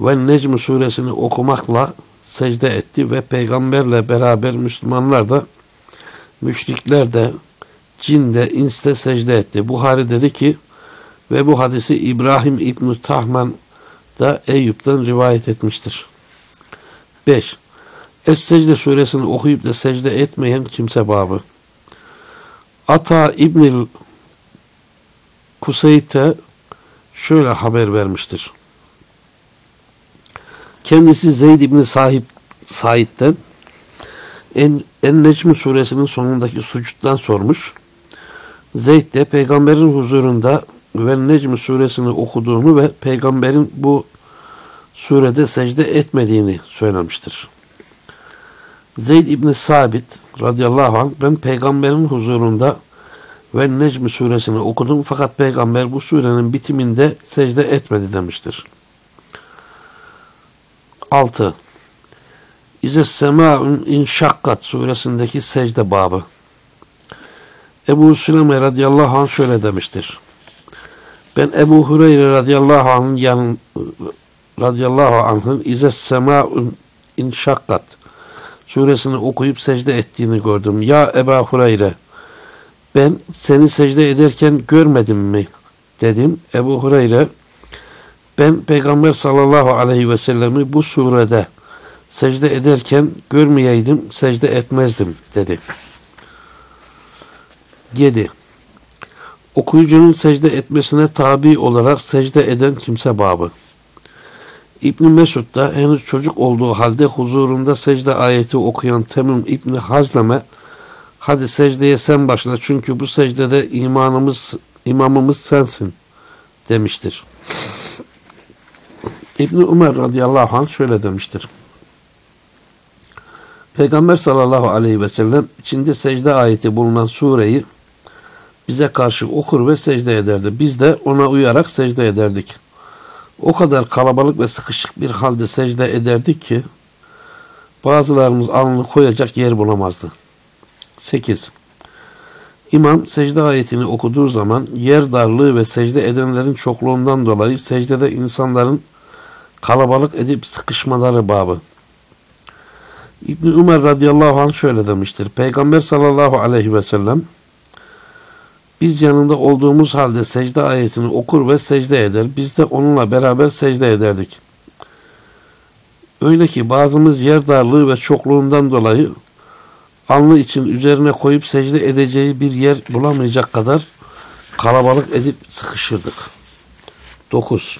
ve Necm suresini okumakla secde etti ve peygamberle beraber Müslümanlar da müşrikler de cin de inste secde etti. Buhari dedi ki ve bu hadisi İbrahim İbn Tahman da Eyüp'ten rivayet etmiştir. 5. Es-Secde suresini okuyup da secde etmeyen kimse babı. Ata İbnül Kuseyt'e şöyle haber vermiştir. Kendisi Zeyd İbni Sahip Said'den en, en Necm suresinin sonundaki sucuttan sormuş. Zeyd de peygamberin huzurunda ve Necm suresini okuduğunu ve peygamberin bu surede secde etmediğini söylemiştir. Zeyd İbni Sabit radıyallahu anh ben peygamberin huzurunda ve Necm suresini okudum fakat peygamber bu surenin bitiminde secde etmedi demiştir. 6. İze sema'un inşakkat suresindeki secde babı. Ebu Süleyman radıyallahu anh şöyle demiştir. Ben Ebu Hureyre radıyallahu anh'ın yan radıyallahu anh'ın İze sema'un inşakkat suresini okuyup secde ettiğini gördüm. Ya Ebu Hureyre ben seni secde ederken görmedim mi? dedim. Ebu Hureyre ben Peygamber sallallahu aleyhi ve sellemi bu surede secde ederken görmeyeydim, secde etmezdim dedi. 7. Okuyucunun secde etmesine tabi olarak secde eden kimse babı. İbn Mesud da henüz çocuk olduğu halde huzurunda secde ayeti okuyan Temim İbni Hazleme hadi secdeye sen başla çünkü bu secdede imanımız imamımız sensin demiştir. İbni Ömer radıyallahu anh şöyle demiştir. Peygamber sallallahu aleyhi ve sellem içinde secde ayeti bulunan sureyi bize karşı okur ve secde ederdi. Biz de ona uyarak secde ederdik. O kadar kalabalık ve sıkışık bir halde secde ederdik ki bazılarımız alnını koyacak yer bulamazdı. 8. İmam secde ayetini okuduğu zaman yer darlığı ve secde edenlerin çokluğundan dolayı secdede insanların kalabalık edip sıkışmaları babı. İbn Ömer radıyallahu anh şöyle demiştir. Peygamber sallallahu aleyhi ve sellem biz yanında olduğumuz halde secde ayetini okur ve secde eder. Biz de onunla beraber secde ederdik. Öyle ki bazımız yer darlığı ve çokluğundan dolayı alnı için üzerine koyup secde edeceği bir yer bulamayacak kadar kalabalık edip sıkışırdık. 9.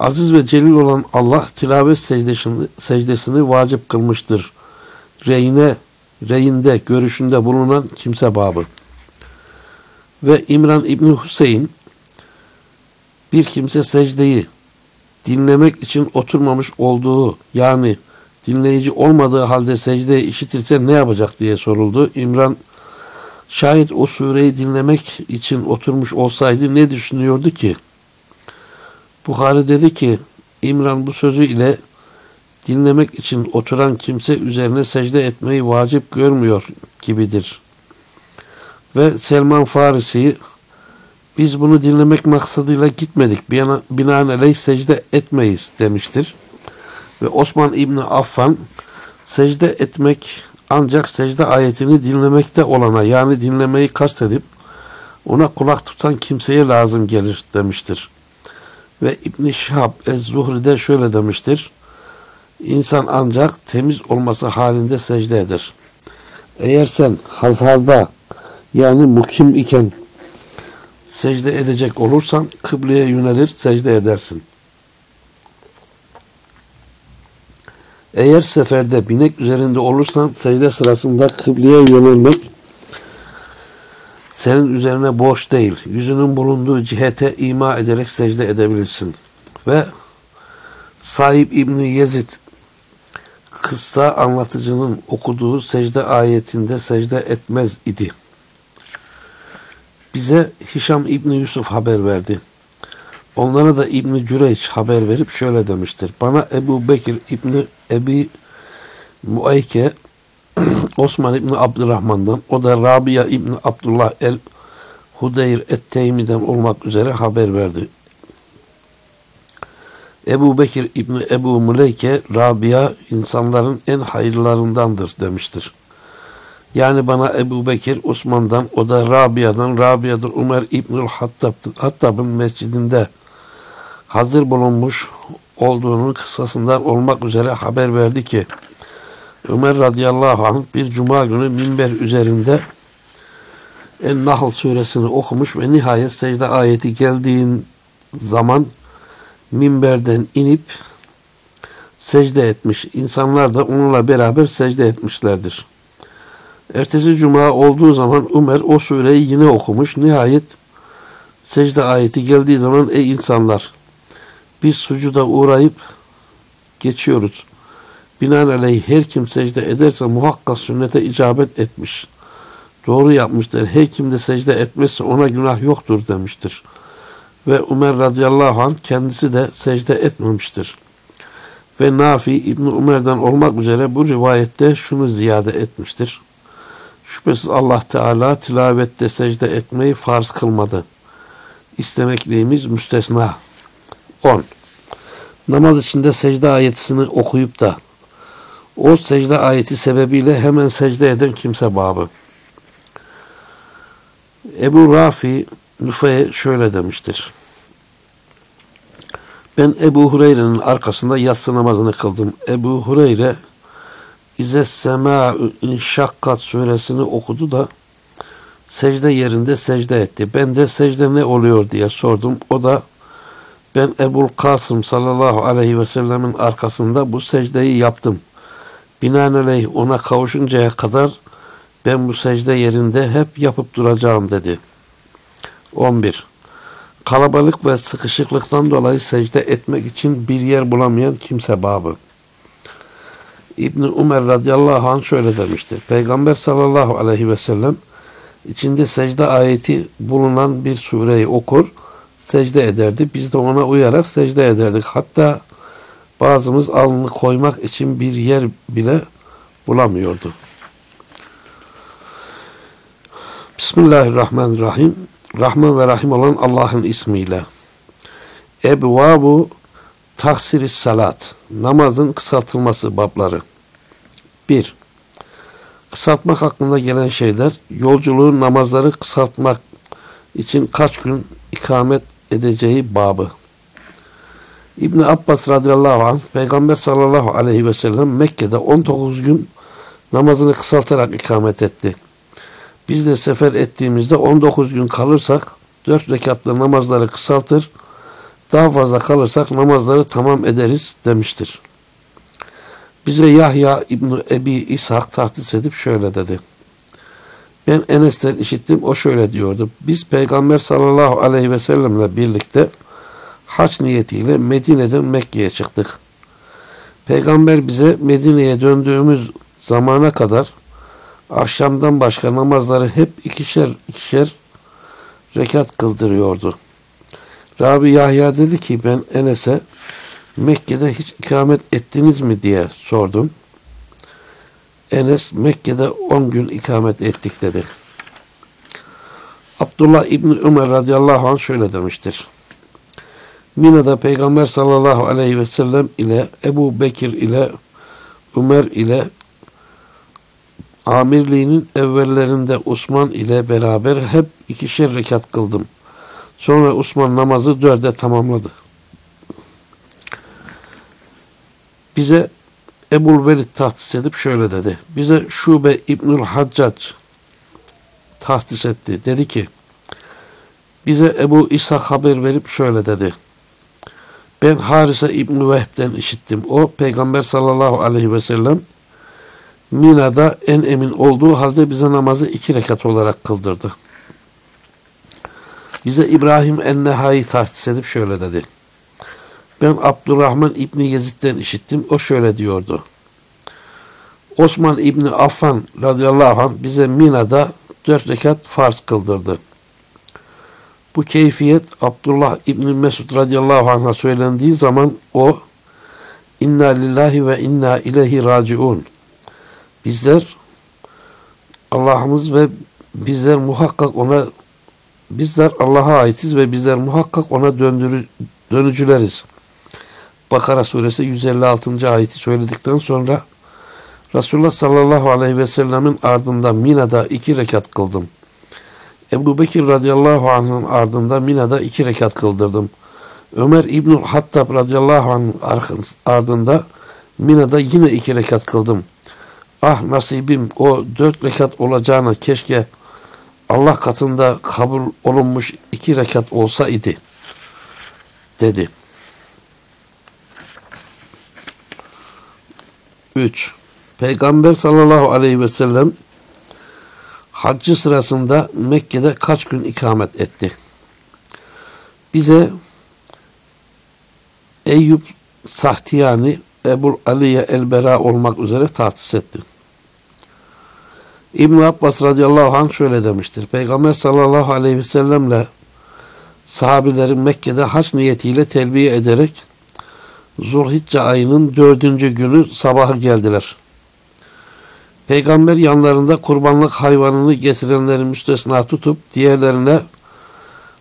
Aziz ve celil olan Allah tilavet secdesini, secdesini vacip kılmıştır. Reyne, reyinde, görüşünde bulunan kimse babı. Ve İmran İbni Hüseyin bir kimse secdeyi dinlemek için oturmamış olduğu yani dinleyici olmadığı halde secdeyi işitirse ne yapacak diye soruldu. İmran şayet o sureyi dinlemek için oturmuş olsaydı ne düşünüyordu ki? Buhari dedi ki İmran bu sözü ile dinlemek için oturan kimse üzerine secde etmeyi vacip görmüyor gibidir. Ve Selman Farisi biz bunu dinlemek maksadıyla gitmedik. Binaenaleyh secde etmeyiz demiştir. Ve Osman İbni Affan secde etmek ancak secde ayetini dinlemekte olana yani dinlemeyi kastedip ona kulak tutan kimseye lazım gelir demiştir. Ve İbn-i Şihab Ez-Zuhri'de şöyle demiştir. İnsan ancak temiz olması halinde secde eder. Eğer sen hazarda yani mukim iken secde edecek olursan kıbleye yönelir secde edersin. Eğer seferde binek üzerinde olursan secde sırasında kıbleye yönelmek senin üzerine boş değil. Yüzünün bulunduğu cihete ima ederek secde edebilirsin. Ve sahip İbni Yezid kıssa anlatıcının okuduğu secde ayetinde secde etmez idi. Bize Hişam İbni Yusuf haber verdi. Onlara da İbni Cüreyç haber verip şöyle demiştir. Bana Ebu Bekir İbni Ebi Muayke Osman İbni Abdurrahman'dan o da Rabia İbni Abdullah el Hudeyr et-Teymi'den olmak üzere haber verdi. Ebu Bekir İbni Ebu Muleyke Rabia insanların en hayırlarındandır demiştir. Yani bana Ebu Bekir Osman'dan o da Rabia'dan Rabia'dır Ömer İbnül. Hattab'ın mescidinde hazır bulunmuş olduğunun kıssasından olmak üzere haber verdi ki Ömer radıyallahu anh bir cuma günü minber üzerinde En-Nahl suresini okumuş ve nihayet secde ayeti geldiğin zaman minberden inip secde etmiş. İnsanlar da onunla beraber secde etmişlerdir. Ertesi cuma olduğu zaman Ömer o sureyi yine okumuş. Nihayet secde ayeti geldiği zaman ey insanlar biz sucuda uğrayıp geçiyoruz. Binaenaleyh her kim secde ederse muhakkak sünnete icabet etmiş. Doğru yapmıştır. Her kim de secde etmezse ona günah yoktur demiştir. Ve Ömer radıyallahu anh kendisi de secde etmemiştir. Ve Nafi İbni Ömer'den olmak üzere bu rivayette şunu ziyade etmiştir. Şüphesiz Allah Teala tilavette secde etmeyi farz kılmadı. İstemekliğimiz müstesna. 10. Namaz içinde secde ayetini okuyup da o secde ayeti sebebiyle hemen secde eden kimse babı. Ebu Rafi Nüfe'ye şöyle demiştir. Ben Ebu Hureyre'nin arkasında yatsı namazını kıldım. Ebu Hureyre İzes semâ'ü inşakkat suresini okudu da secde yerinde secde etti. Ben de secde ne oluyor diye sordum. O da ben Ebul Kasım sallallahu aleyhi ve sellemin arkasında bu secdeyi yaptım. Binaenaleyh ona kavuşuncaya kadar ben bu secde yerinde hep yapıp duracağım dedi. 11. Kalabalık ve sıkışıklıktan dolayı secde etmek için bir yer bulamayan kimse babı. İbni Umer radıyallahu anh şöyle demiştir. Peygamber sallallahu aleyhi ve sellem içinde secde ayeti bulunan bir sureyi okur, secde ederdi. Biz de ona uyarak secde ederdik. Hatta bazımız alnını koymak için bir yer bile bulamıyordu. Bismillahirrahmanirrahim. Rahman ve Rahim olan Allah'ın ismiyle. Ebvabu taksiri salat. Namazın kısaltılması babları. 1. Kısaltmak hakkında gelen şeyler, yolculuğun namazları kısaltmak için kaç gün ikamet edeceği babı. İbn Abbas radıyallahu anh, Peygamber sallallahu aleyhi ve sellem Mekke'de 19 gün namazını kısaltarak ikamet etti. Biz de sefer ettiğimizde 19 gün kalırsak 4 rekatlı namazları kısaltır, daha fazla kalırsak namazları tamam ederiz demiştir. Bize Yahya İbni Ebi İshak tahtis edip şöyle dedi. Ben Enes'ten işittim, o şöyle diyordu. Biz Peygamber sallallahu aleyhi ve sellemle birlikte haç niyetiyle Medine'den Mekke'ye çıktık. Peygamber bize Medine'ye döndüğümüz zamana kadar akşamdan başka namazları hep ikişer ikişer rekat kıldırıyordu. Rabi Yahya dedi ki ben Enes'e Mekke'de hiç ikamet ettiniz mi diye sordum. Enes Mekke'de 10 gün ikamet ettik dedi. Abdullah İbni Ömer radıyallahu anh şöyle demiştir. Mina'da Peygamber sallallahu aleyhi ve sellem ile Ebu Bekir ile Ömer ile amirliğinin evvellerinde Osman ile beraber hep ikişer rekat kıldım. Sonra Osman namazı dörde tamamladı. Bize Ebul Velid tahtis edip şöyle dedi. Bize Şube İbnül Haccac tahtis etti. Dedi ki bize Ebu İsa haber verip şöyle dedi. Ben Harise İbni Vehb'den işittim. O Peygamber sallallahu aleyhi ve sellem Mina'da en emin olduğu halde bize namazı iki rekat olarak kıldırdı. Bize İbrahim en-Nehai tahtis edip şöyle dedi. Ben Abdurrahman İbni Yezid'den işittim. O şöyle diyordu. Osman İbni Affan radıyallahu anh bize Mina'da dört rekat farz kıldırdı. Bu keyfiyet Abdullah İbni Mesud radıyallahu anh'a söylendiği zaman o İnna lillahi ve inna ilahi raciun. Bizler Allah'ımız ve bizler muhakkak ona bizler Allah'a aitiz ve bizler muhakkak ona döndürü, dönücüleriz. Bakara suresi 156. ayeti söyledikten sonra Resulullah sallallahu aleyhi ve sellemin ardından Mina'da iki rekat kıldım. Ebu Bekir radıyallahu anh'ın ardında Mina'da iki rekat kıldırdım. Ömer İbnül Hattab radıyallahu anh'ın ardında Mina'da yine iki rekat kıldım. Ah nasibim o dört rekat olacağına keşke Allah katında kabul olunmuş iki rekat olsa idi dedi. 3. Peygamber sallallahu aleyhi ve sellem haccı sırasında Mekke'de kaç gün ikamet etti? Bize Eyüp Sahtiyani Ebu Aliye Elbera olmak üzere tahsis etti. İbn Abbas radıyallahu anh şöyle demiştir. Peygamber sallallahu aleyhi ve sellemle sahabilerin Mekke'de haç niyetiyle telbiye ederek Zulhicce ayının dördüncü günü sabahı geldiler. Peygamber yanlarında kurbanlık hayvanını getirenlerin müstesna tutup diğerlerine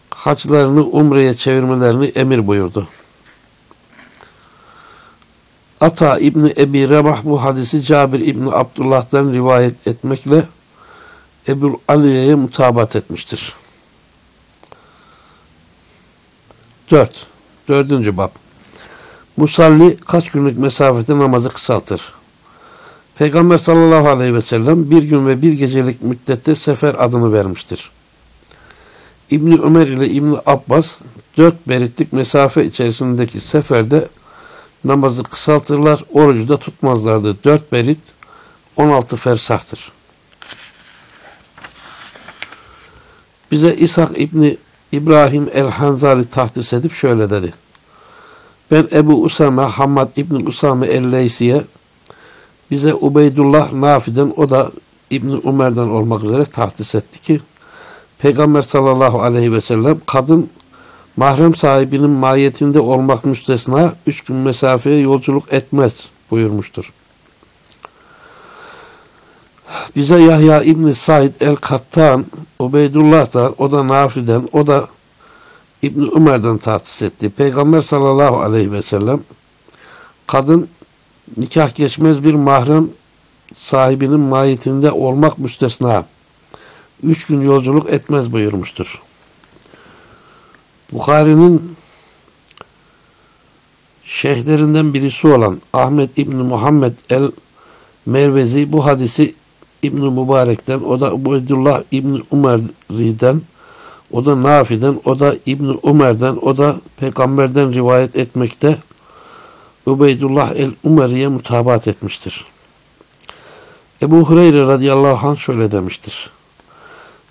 haçlarını umreye çevirmelerini emir buyurdu. Ata İbni Ebi Rebah bu hadisi Cabir İbni Abdullah'tan rivayet etmekle Ebu Aliye'ye mutabat etmiştir. 4. Dördüncü bab. Musalli kaç günlük mesafede namazı kısaltır? Peygamber sallallahu aleyhi ve sellem bir gün ve bir gecelik müddette sefer adını vermiştir. İbni Ömer ile İbni Abbas dört beritlik mesafe içerisindeki seferde namazı kısaltırlar, orucu da tutmazlardı. Dört berit 16 fersahtır. Bize İshak İbni İbrahim el-Hanzali tahdis edip şöyle dedi. Ben Ebu Usame Hammad İbni Usame el-Leysi'ye bize Ubeydullah Nafi'den o da İbni Umer'den olmak üzere tahdis etti ki Peygamber sallallahu aleyhi ve sellem kadın mahrem sahibinin mahiyetinde olmak müstesna üç gün mesafeye yolculuk etmez buyurmuştur. Bize Yahya İbni Said el-Kattan Ubeydullah'dan, o da Nafi'den, o da İbni Ömer'den tahsis etti. Peygamber sallallahu aleyhi ve sellem kadın nikah geçmez bir mahrem sahibinin mahiyetinde olmak müstesna üç gün yolculuk etmez buyurmuştur. Bukhari'nin şeyhlerinden birisi olan Ahmet İbni Muhammed el Mervezi bu hadisi İbn Mübarek'ten, o da Ubeydullah İbn Umer'den, o da Nafi'den, o da İbn Umer'den, o da peygamberden rivayet etmekte. Ubeydullah el-Umeri'ye mutabat etmiştir. Ebu Hureyre radıyallahu anh şöyle demiştir.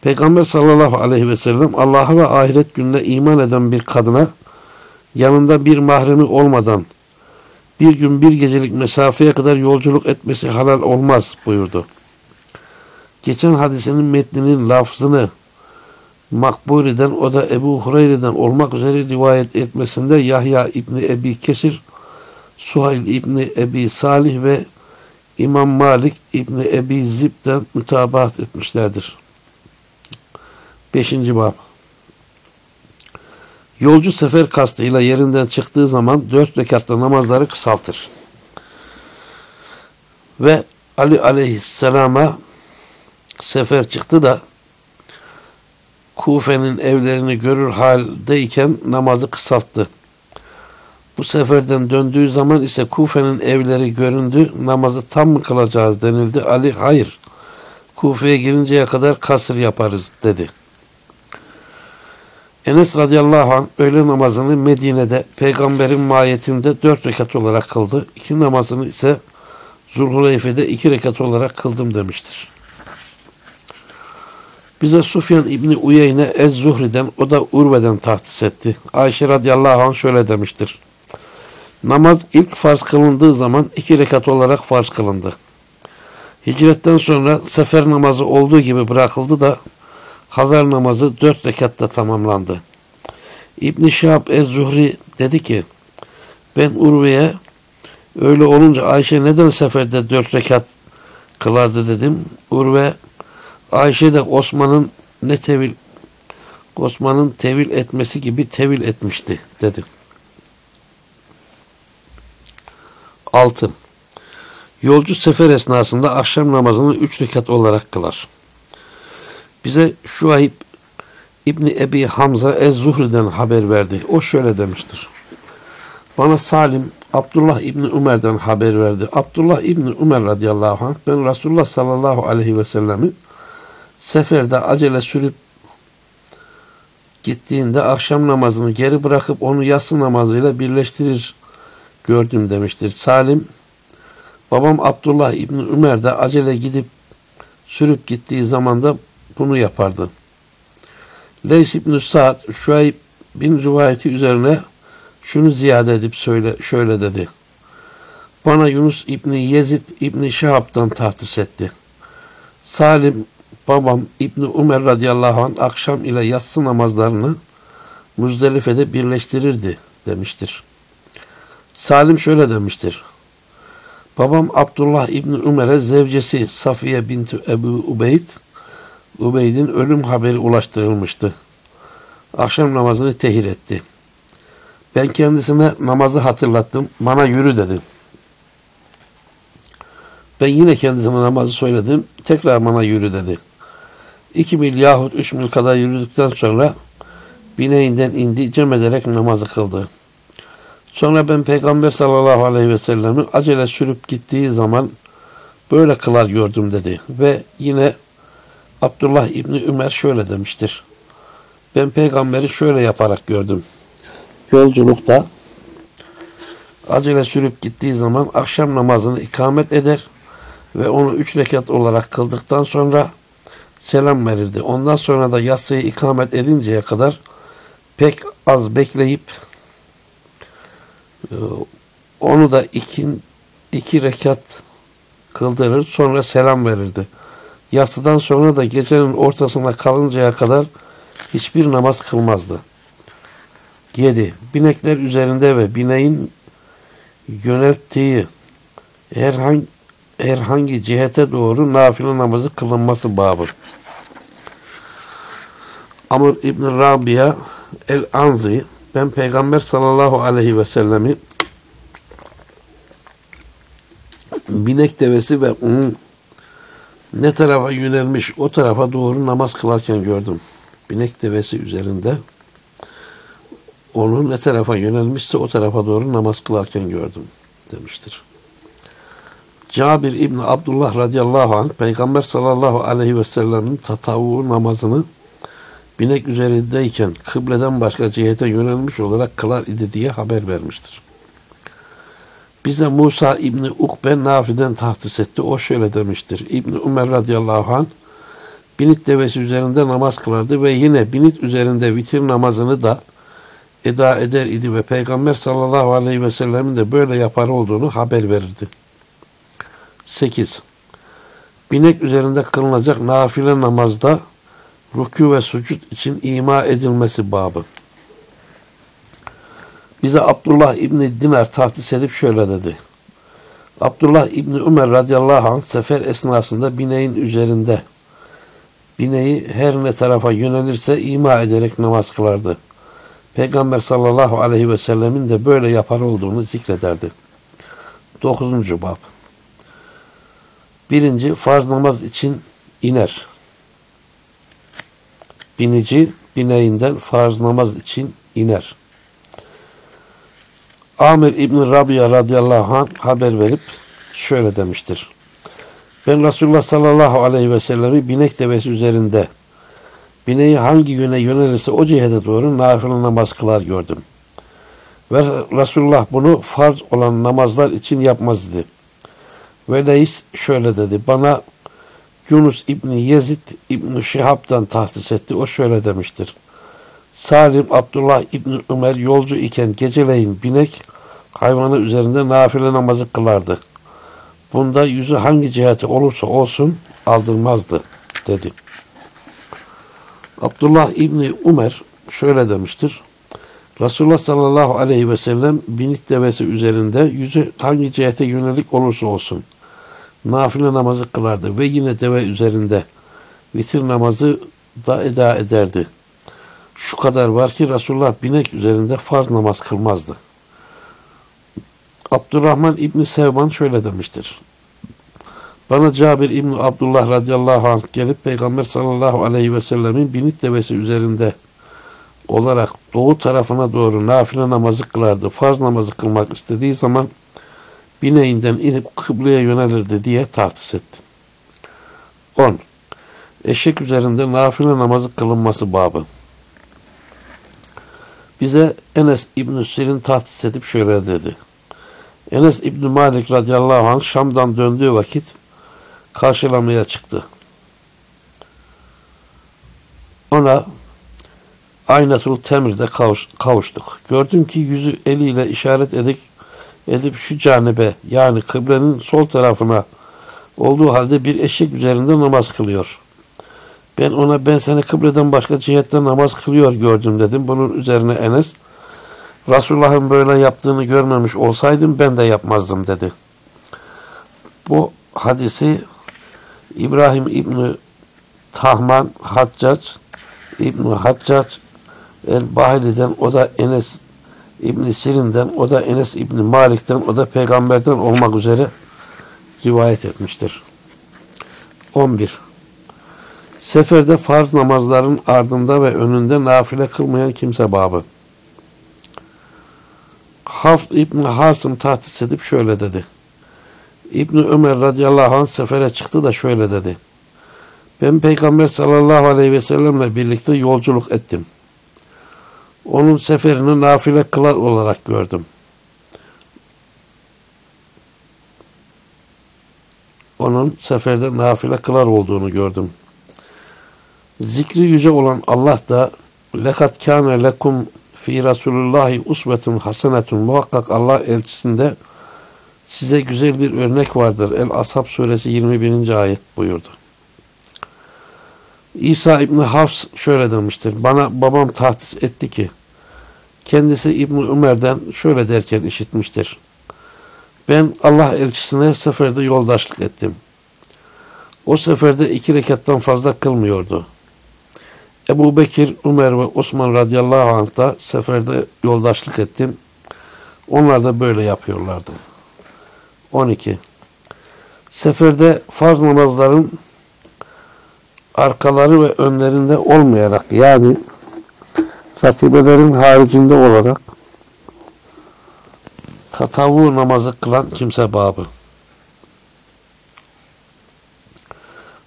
Peygamber sallallahu aleyhi ve sellem Allah'a ve ahiret gününe iman eden bir kadına yanında bir mahremi olmadan bir gün bir gecelik mesafeye kadar yolculuk etmesi halal olmaz buyurdu. Geçen hadisenin metninin lafzını Makburi'den o da Ebu Hureyre'den olmak üzere rivayet etmesinde Yahya İbni Ebi Kesir, Suhayl İbni Ebi Salih ve İmam Malik İbni Ebi Zib'den mütabaat etmişlerdir. Beşinci bab. Yolcu sefer kastıyla yerinden çıktığı zaman dört rekatlı namazları kısaltır. Ve Ali aleyhisselama sefer çıktı da Kufe'nin evlerini görür haldeyken namazı kısalttı. Bu seferden döndüğü zaman ise Kufe'nin evleri göründü. Namazı tam mı kılacağız denildi. Ali hayır. Kufe'ye girinceye kadar kasır yaparız dedi. Enes radıyallahu anh öğle namazını Medine'de peygamberin mahiyetinde dört rekat olarak kıldı. İki namazını ise Zulhuleyfe'de iki rekat olarak kıldım demiştir. Bize Sufyan İbni Uyeyne Ez-Zuhri'den, o da Urve'den tahsis etti. Ayşe radıyallahu anh şöyle demiştir. Namaz ilk farz kılındığı zaman iki rekat olarak farz kılındı. Hicretten sonra sefer namazı olduğu gibi bırakıldı da Hazar namazı dört rekatta tamamlandı. İbn-i Şahab Ez-Zuhri dedi ki ben Urve'ye öyle olunca Ayşe neden seferde dört rekat kılardı dedim. Urve Ayşe de Osman'ın ne tevil Osman'ın tevil etmesi gibi tevil etmişti dedi. 6. Yolcu sefer esnasında akşam namazını üç rekat olarak kılar. Bize Şuayb İbni Ebi Hamza Ez-Zuhri'den haber verdi. O şöyle demiştir. Bana Salim Abdullah İbni Umer'den haber verdi. Abdullah İbni Umer radıyallahu anh ben Resulullah sallallahu aleyhi ve sellemi seferde acele sürüp gittiğinde akşam namazını geri bırakıp onu yatsı namazıyla birleştirir gördüm demiştir. Salim babam Abdullah İbni Ömer de acele gidip sürüp gittiği zaman da bunu yapardı. Leys İbni Sa'd Şuayb bin rivayeti üzerine şunu ziyade edip söyle, şöyle dedi. Bana Yunus İbni Yezid İbni Şahab'dan tahtis etti. Salim babam İbni Umer radıyallahu anh akşam ile yatsı namazlarını Muzdelife'de birleştirirdi demiştir. Salim şöyle demiştir. Babam Abdullah İbni Umer'e zevcesi Safiye binti Ebu Ubeyd, Ubeyd'in ölüm haberi ulaştırılmıştı. Akşam namazını tehir etti. Ben kendisine namazı hatırlattım. Bana yürü dedi. Ben yine kendisine namazı söyledim. Tekrar bana yürü dedi. İki mil yahut üç mil kadar yürüdükten sonra bineğinden indi, cem ederek namazı kıldı. Sonra ben Peygamber sallallahu aleyhi ve sellem'i acele sürüp gittiği zaman böyle kılar gördüm dedi. Ve yine Abdullah İbni Ömer şöyle demiştir. Ben peygamberi şöyle yaparak gördüm. Yolculukta acele sürüp gittiği zaman akşam namazını ikamet eder ve onu üç rekat olarak kıldıktan sonra selam verirdi. Ondan sonra da yatsıyı ikamet edinceye kadar pek az bekleyip e, onu da iki, iki rekat kıldırır sonra selam verirdi. Yatsıdan sonra da gecenin ortasına kalıncaya kadar hiçbir namaz kılmazdı. 7. Binekler üzerinde ve bineğin yönelttiği herhangi, herhangi cihete doğru nafile namazı kılınması babı. Amr İbn Rabia el-Anzi ben Peygamber sallallahu aleyhi ve sellemi binek devesi ve onun ne tarafa yönelmiş o tarafa doğru namaz kılarken gördüm. Binek devesi üzerinde onu ne tarafa yönelmişse o tarafa doğru namaz kılarken gördüm demiştir. Cabir İbni Abdullah radıyallahu anh Peygamber sallallahu aleyhi ve sellem'in tatavu namazını binek üzerindeyken kıbleden başka cihete yönelmiş olarak kılar idi diye haber vermiştir. Bize Musa İbni Ukbe Nafi'den tahsis etti. O şöyle demiştir. İbni Ömer radıyallahu anh binit devesi üzerinde namaz kılardı ve yine binit üzerinde vitir namazını da eda eder idi ve Peygamber sallallahu aleyhi ve sellemin de böyle yapar olduğunu haber verirdi. 8. Binek üzerinde kılınacak nafile namazda rükû ve sucud için ima edilmesi babı. Bize Abdullah İbni Dinar tahtis edip şöyle dedi. Abdullah İbni Ömer radıyallahu anh sefer esnasında bineğin üzerinde bineği her ne tarafa yönelirse ima ederek namaz kılardı. Peygamber sallallahu aleyhi ve sellemin de böyle yapar olduğunu zikrederdi. Dokuzuncu bab. Birinci, farz namaz için iner. Binici, bineğinden farz namaz için iner. Amir İbn Rabia radıyallahu anh haber verip şöyle demiştir. Ben Resulullah sallallahu aleyhi ve sellemi binek devesi üzerinde bineği hangi yöne yönelirse o cihete doğru nafile namaz kılar gördüm. Ve Resulullah bunu farz olan namazlar için yapmaz dedi. Ve Leys şöyle dedi. Bana Yunus İbni Yezid İbni Şihab'dan tahsis etti. O şöyle demiştir. Salim Abdullah İbni Ömer yolcu iken geceleyin binek hayvanı üzerinde nafile namazı kılardı. Bunda yüzü hangi ciheti olursa olsun aldırmazdı dedi. Abdullah İbni Umer şöyle demiştir. Resulullah sallallahu aleyhi ve sellem binit devesi üzerinde yüzü hangi cihete yönelik olursa olsun nafile namazı kılardı ve yine deve üzerinde vitir namazı da eda ederdi. Şu kadar var ki Resulullah binek üzerinde farz namaz kılmazdı. Abdurrahman İbni Sevban şöyle demiştir. Bana Cabir İbni Abdullah radıyallahu anh gelip Peygamber sallallahu aleyhi ve sellemin binit devesi üzerinde olarak doğu tarafına doğru nafile namazı kılardı. Farz namazı kılmak istediği zaman bineğinden inip kıbleye yönelirdi diye tahsis etti. 10. Eşek üzerinde nafile namazı kılınması babı. Bize Enes İbn-i Sirin tahsis edip şöyle dedi. Enes İbn Malik radıyallahu anh Şam'dan döndüğü vakit karşılamaya çıktı. Ona Aynatul Temir'de kavuş, kavuştuk. Gördüm ki yüzü eliyle işaret edip, edip şu canibe yani kıblenin sol tarafına olduğu halde bir eşek üzerinde namaz kılıyor. Ben ona ben seni kıbleden başka cihette namaz kılıyor gördüm dedim. Bunun üzerine Enes Resulullah'ın böyle yaptığını görmemiş olsaydım ben de yapmazdım dedi. Bu hadisi İbrahim İbni Tahman Haccac İbni Haccac El-Bahili'den o da Enes İbni Sirin'den o da Enes İbni Malik'ten o da peygamberden olmak üzere rivayet etmiştir. 11. Seferde farz namazların ardında ve önünde nafile kılmayan kimse babı. Hafs İbni Hasım tahtis edip şöyle dedi. İbni Ömer radıyallahu anh sefere çıktı da şöyle dedi. Ben Peygamber sallallahu aleyhi ve sellemle birlikte yolculuk ettim. Onun seferini nafile kılar olarak gördüm. Onun seferde nafile kılar olduğunu gördüm. Zikri yüce olan Allah da lekat kâne lekum fi Resulullahi usvetun hasenetun muhakkak Allah elçisinde size güzel bir örnek vardır. El Ashab suresi 21. ayet buyurdu. İsa İbni Hafs şöyle demiştir. Bana babam tahtis etti ki kendisi İbni Ömer'den şöyle derken işitmiştir. Ben Allah elçisine seferde yoldaşlık ettim. O seferde iki rekattan fazla kılmıyordu. Ebu Bekir, Ömer ve Osman radıyallahu anh da seferde yoldaşlık ettim. Onlar da böyle yapıyorlardı. 12. Seferde farz namazların arkaları ve önlerinde olmayarak yani katibelerin haricinde olarak tatavu namazı kılan kimse babı.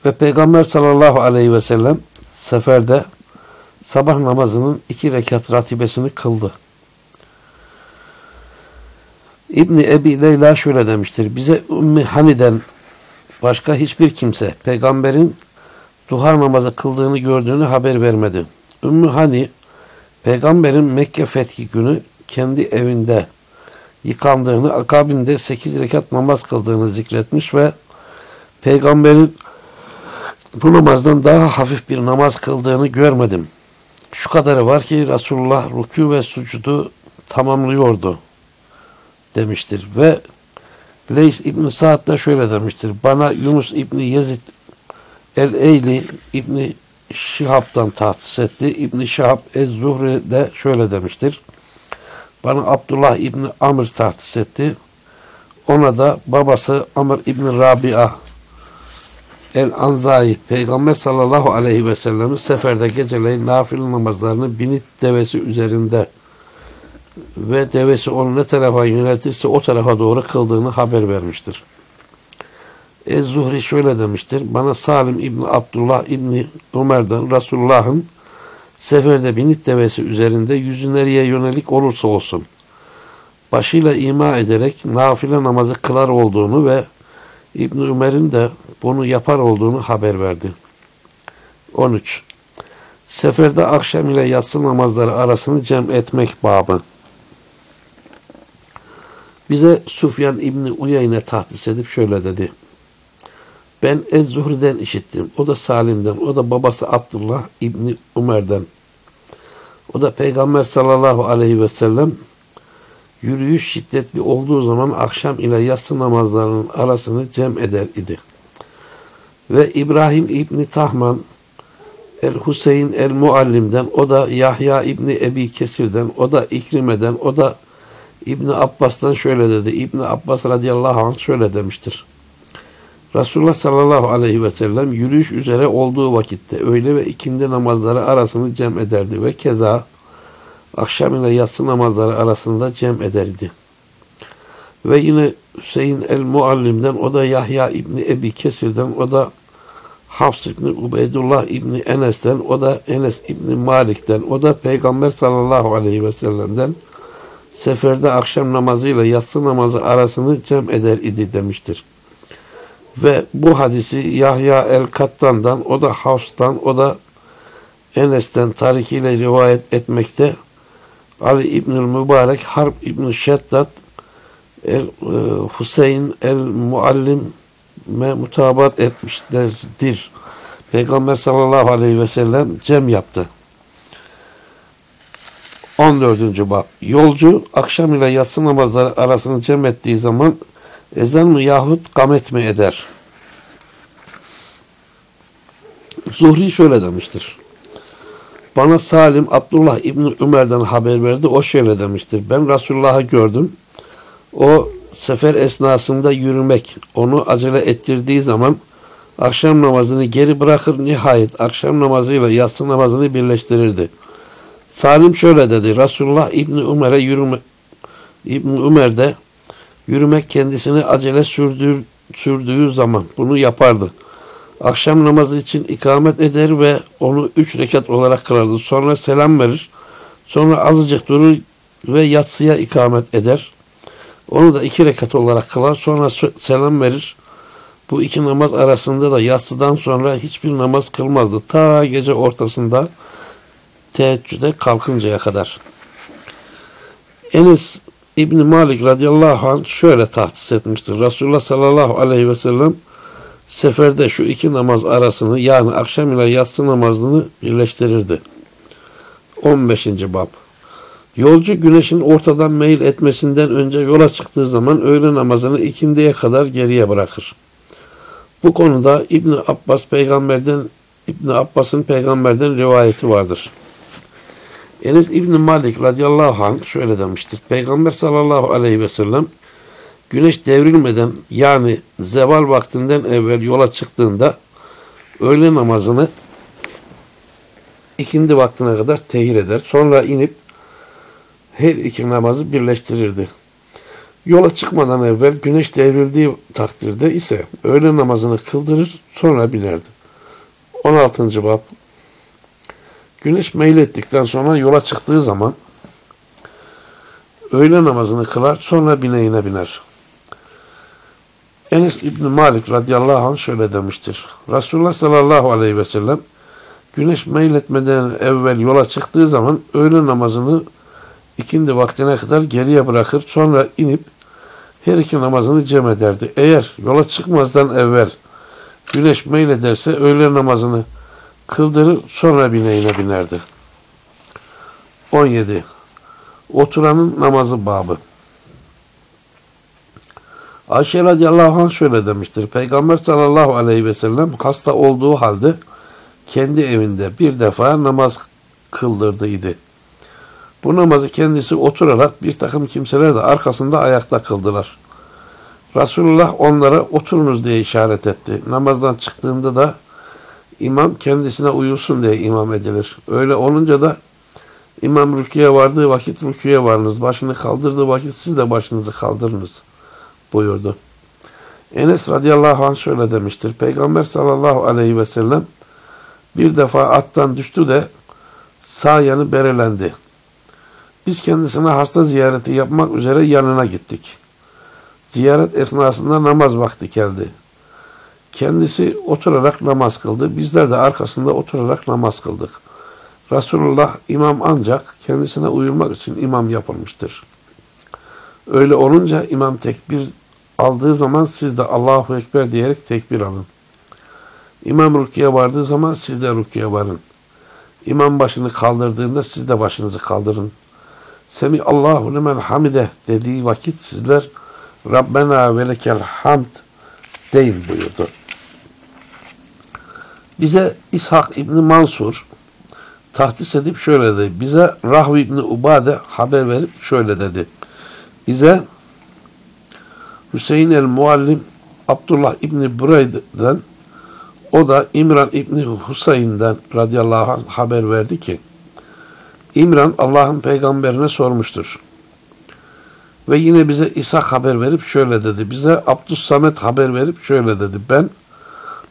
Ve Peygamber sallallahu aleyhi ve sellem seferde sabah namazının iki rekat ratibesini kıldı. İbni Ebi Leyla şöyle demiştir. Bize Ümmü Hani'den başka hiçbir kimse peygamberin duha namazı kıldığını gördüğünü haber vermedi. Ümmü Hani peygamberin Mekke fethi günü kendi evinde yıkandığını, akabinde sekiz rekat namaz kıldığını zikretmiş ve peygamberin bu namazdan daha hafif bir namaz kıldığını görmedim. Şu kadarı var ki Resulullah rükû ve sucudu tamamlıyordu demiştir. Ve Leys İbni Sa'd da şöyle demiştir. Bana Yunus İbni Yezid El-Eyli İbni Şihab'dan tahsis etti. İbni Şihab Ez-Zuhri de şöyle demiştir. Bana Abdullah İbni Amr tahsis etti. Ona da babası Amr İbni Rabia El-Anzai Peygamber sallallahu aleyhi ve sellem'in seferde geceleyin nafil namazlarını binit devesi üzerinde ve devesi onu ne tarafa yönetirse o tarafa doğru kıldığını haber vermiştir. Ez-Zuhri şöyle demiştir. Bana Salim İbni Abdullah İbni Ömer'den Resulullah'ın seferde binit devesi üzerinde yüzü nereye yönelik olursa olsun başıyla ima ederek nafile namazı kılar olduğunu ve İbn Ömer'in de bunu yapar olduğunu haber verdi. 13. Seferde akşam ile yatsı namazları arasını cem etmek babı. Bize Sufyan İbni Uyeyne tahtis edip şöyle dedi. Ben Ez-Zuhri'den işittim. O da Salim'den. O da babası Abdullah İbni Umer'den. O da Peygamber sallallahu aleyhi ve sellem yürüyüş şiddetli olduğu zaman akşam ile yatsı namazlarının arasını cem eder idi. Ve İbrahim İbni Tahman El Hüseyin El Muallim'den, o da Yahya İbni Ebi Kesir'den, o da İkrime'den, o da İbni Abbas'tan şöyle dedi. İbni Abbas radıyallahu anh şöyle demiştir. Resulullah sallallahu aleyhi ve sellem yürüyüş üzere olduğu vakitte öğle ve ikindi namazları arasını cem ederdi ve keza akşam ile yatsı namazları arasında cem ederdi. Ve yine Hüseyin el-Muallim'den, o da Yahya İbni Ebi Kesir'den, o da Hafs İbni Ubeydullah İbni Enes'ten, o da Enes İbni Malik'ten, o da Peygamber sallallahu aleyhi ve sellem'den seferde akşam namazıyla yatsı namazı arasını cem eder idi demiştir. Ve bu hadisi Yahya el-Kattan'dan, o da Hafs'tan, o da Enes'ten tarikiyle rivayet etmekte. Ali İbnül Mübarek, Harp İbnü Şeddat, el, e, Hüseyin el-Muallim'e mutabat etmişlerdir. Peygamber sallallahu aleyhi ve sellem cem yaptı. 14. bab. Yolcu akşam ile yatsı namazları arasını cem ettiği zaman ezan mı yahut gamet mi eder? Zuhri şöyle demiştir. Bana Salim Abdullah İbni Ömer'den haber verdi. O şöyle demiştir. Ben Resulullah'ı gördüm. O sefer esnasında yürümek, onu acele ettirdiği zaman Akşam namazını geri bırakır nihayet akşam namazıyla yatsı namazını birleştirirdi. Salim şöyle dedi. Resulullah İbni Ömer'e yürüme İbni Ömer de yürümek kendisini acele sürdüğü, sürdüğü zaman bunu yapardı. Akşam namazı için ikamet eder ve onu üç rekat olarak kılardı. Sonra selam verir. Sonra azıcık durur ve yatsıya ikamet eder. Onu da iki rekat olarak kılar. Sonra selam verir. Bu iki namaz arasında da yatsıdan sonra hiçbir namaz kılmazdı. Ta gece ortasında teheccüde kalkıncaya kadar. Enes İbn Malik radıyallahu anh şöyle tahsis etmiştir. Resulullah sallallahu aleyhi ve sellem seferde şu iki namaz arasını yani akşam ile yatsı namazını birleştirirdi. 15. bab Yolcu güneşin ortadan meyil etmesinden önce yola çıktığı zaman öğle namazını ikindiye kadar geriye bırakır. Bu konuda İbn Abbas peygamberden İbn Abbas'ın peygamberden rivayeti vardır. Enes İbn Malik radıyallahu anh şöyle demiştir. Peygamber sallallahu aleyhi ve sellem güneş devrilmeden yani zeval vaktinden evvel yola çıktığında öğle namazını ikindi vaktine kadar tehir eder. Sonra inip her iki namazı birleştirirdi. Yola çıkmadan evvel güneş devrildiği takdirde ise öğle namazını kıldırır sonra binerdi. 16. bab Güneş meylettikten sonra yola çıktığı zaman öğle namazını kılar sonra bineğine biner. Enes İbni Malik radıyallahu anh şöyle demiştir. Resulullah sallallahu aleyhi ve sellem güneş meyletmeden evvel yola çıktığı zaman öğle namazını ikindi vaktine kadar geriye bırakır sonra inip her iki namazını cem ederdi. Eğer yola çıkmazdan evvel güneş meylederse öğle namazını kıldırır sonra bineğine binerdi. 17. Oturanın namazı babı. Ayşe radıyallahu anh şöyle demiştir. Peygamber sallallahu aleyhi ve sellem hasta olduğu halde kendi evinde bir defa namaz kıldırdıydı. Bu namazı kendisi oturarak bir takım kimseler de arkasında ayakta kıldılar. Resulullah onlara oturunuz diye işaret etti. Namazdan çıktığında da imam kendisine uyusun diye imam edilir. Öyle olunca da imam rüküye vardığı vakit rüküye varınız. Başını kaldırdığı vakit siz de başınızı kaldırınız buyurdu. Enes radıyallahu anh şöyle demiştir. Peygamber sallallahu aleyhi ve sellem bir defa attan düştü de sağ yanı berelendi. Biz kendisine hasta ziyareti yapmak üzere yanına gittik. Ziyaret esnasında namaz vakti geldi. Kendisi oturarak namaz kıldı. Bizler de arkasında oturarak namaz kıldık. Resulullah imam ancak kendisine uyulmak için imam yapılmıştır. Öyle olunca imam tekbir aldığı zaman siz de Allahu Ekber diyerek tekbir alın. İmam rukiye vardığı zaman siz de rukiye varın. İmam başını kaldırdığında siz de başınızı kaldırın. Semi Allahu limen hamide dediği vakit sizler Rabbena ve hamd deyin buyurdu. Bize İshak İbni Mansur tahdis edip şöyle dedi. Bize Rahvi İbni Ubade haber verip şöyle dedi. Bize Hüseyin el-Muallim Abdullah İbni Bureyde'den o da İmran İbni Hüseyin'den radıyallahu anh haber verdi ki İmran Allah'ın peygamberine sormuştur. Ve yine bize İsa haber verip şöyle dedi. Bize Abdus Samet haber verip şöyle dedi. Ben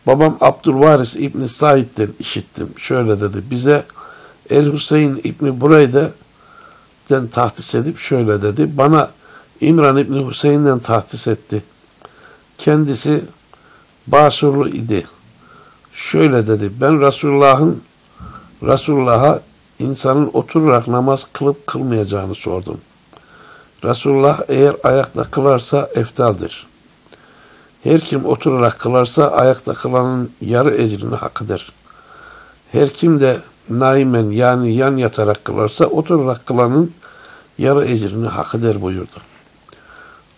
babam Abdülvaris İbni Said'den işittim. Şöyle dedi. Bize El Hüseyin İbni Bureyde'den tahtis edip şöyle dedi. Bana İmran İbni Hüseyin'den tahtis etti. Kendisi Basurlu idi. Şöyle dedi. Ben Resulullah'ın Resulullah'a insanın oturarak namaz kılıp kılmayacağını sordum. Resulullah eğer ayakta kılarsa eftaldir. Her kim oturarak kılarsa ayakta kılanın yarı ecrini hak eder. Her kim de naimen yani yan yatarak kılarsa oturarak kılanın yarı ecrini hak eder buyurdu.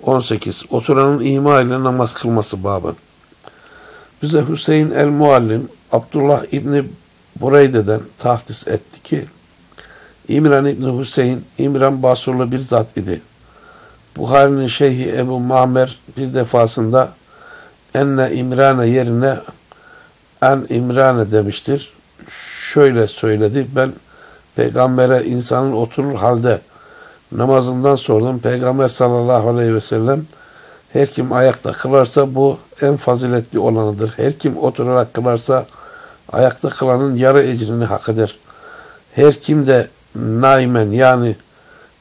18. Oturanın ima ile namaz kılması babı. Bize Hüseyin el-Muallim Abdullah İbni Bureyde'den tahdis etti ki İmran İbni Hüseyin İmran Basurlu bir zat idi. Bukhari'nin şeyhi Ebu Mamer bir defasında enne İmran'a yerine en İmrane demiştir. Şöyle söyledi. Ben peygambere insanın oturur halde namazından sordum. Peygamber sallallahu aleyhi ve sellem her kim ayakta kılarsa bu en faziletli olanıdır. Her kim oturarak kılarsa ayakta kılanın yarı ecrini hak eder. Her kim de naimen yani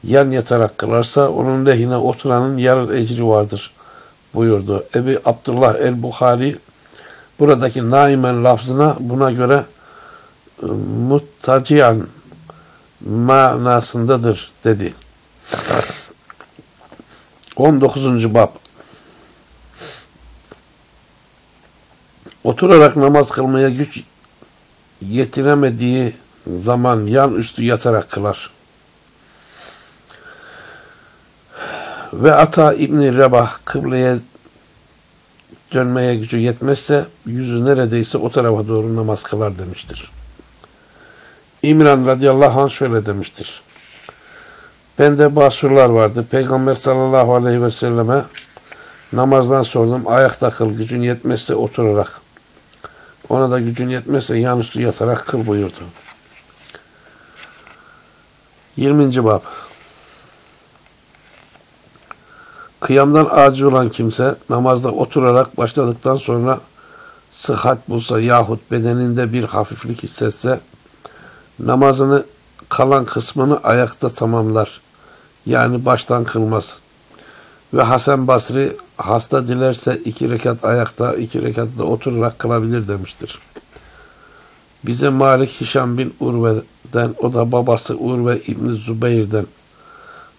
yan yatarak kılarsa onun lehine oturanın yarı ecri vardır buyurdu. Ebi Abdullah el-Buhari buradaki naimen lafzına buna göre e, muttacian manasındadır dedi. 19. bab Oturarak namaz kılmaya güç yetiremediği zaman yan üstü yatarak kılar. Ve Ata İbni Rebah kıbleye dönmeye gücü yetmezse yüzü neredeyse o tarafa doğru namaz kılar demiştir. İmran radıyallahu anh şöyle demiştir. Bende basurlar vardı. Peygamber sallallahu aleyhi ve selleme namazdan sordum. Ayakta kıl gücün yetmezse oturarak. Ona da gücün yetmezse yan üstü yatarak kıl buyurdu. 20. bab Kıyamdan acı olan kimse namazda oturarak başladıktan sonra sıhhat bulsa yahut bedeninde bir hafiflik hissetse namazını kalan kısmını ayakta tamamlar. Yani baştan kılmaz. Ve Hasan Basri hasta dilerse iki rekat ayakta, iki rekat da oturarak kılabilir demiştir. Bize Malik Hişam bin Urve'den, o da babası Urve İbni Zübeyir'den,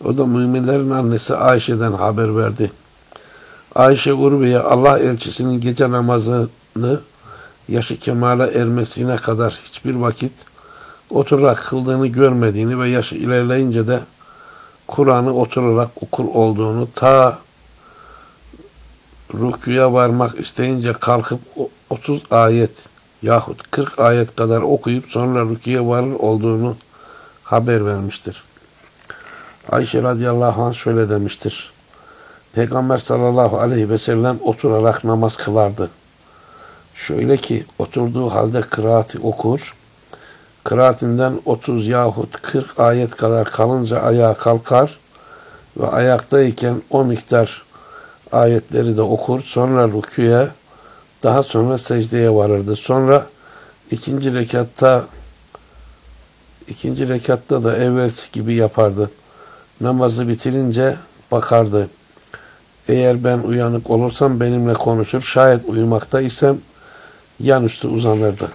o da müminlerin annesi Ayşe'den haber verdi. Ayşe Urve'ye Allah elçisinin gece namazını yaşı kemale ermesine kadar hiçbir vakit oturarak kıldığını görmediğini ve yaşı ilerleyince de Kur'an'ı oturarak okur olduğunu ta rüküye varmak isteyince kalkıp 30 ayet yahut 40 ayet kadar okuyup sonra rüküye varır olduğunu haber vermiştir. Ayşe radıyallahu anh şöyle demiştir. Peygamber sallallahu aleyhi ve sellem oturarak namaz kılardı. Şöyle ki oturduğu halde kıraati okur, kıraatinden 30 yahut 40 ayet kadar kalınca ayağa kalkar ve ayaktayken o miktar ayetleri de okur. Sonra rüküye, daha sonra secdeye varırdı. Sonra ikinci rekatta ikinci rekatta da evvelsi gibi yapardı. Namazı bitirince bakardı. Eğer ben uyanık olursam benimle konuşur. Şayet uyumakta isem yan üstü uzanırdı.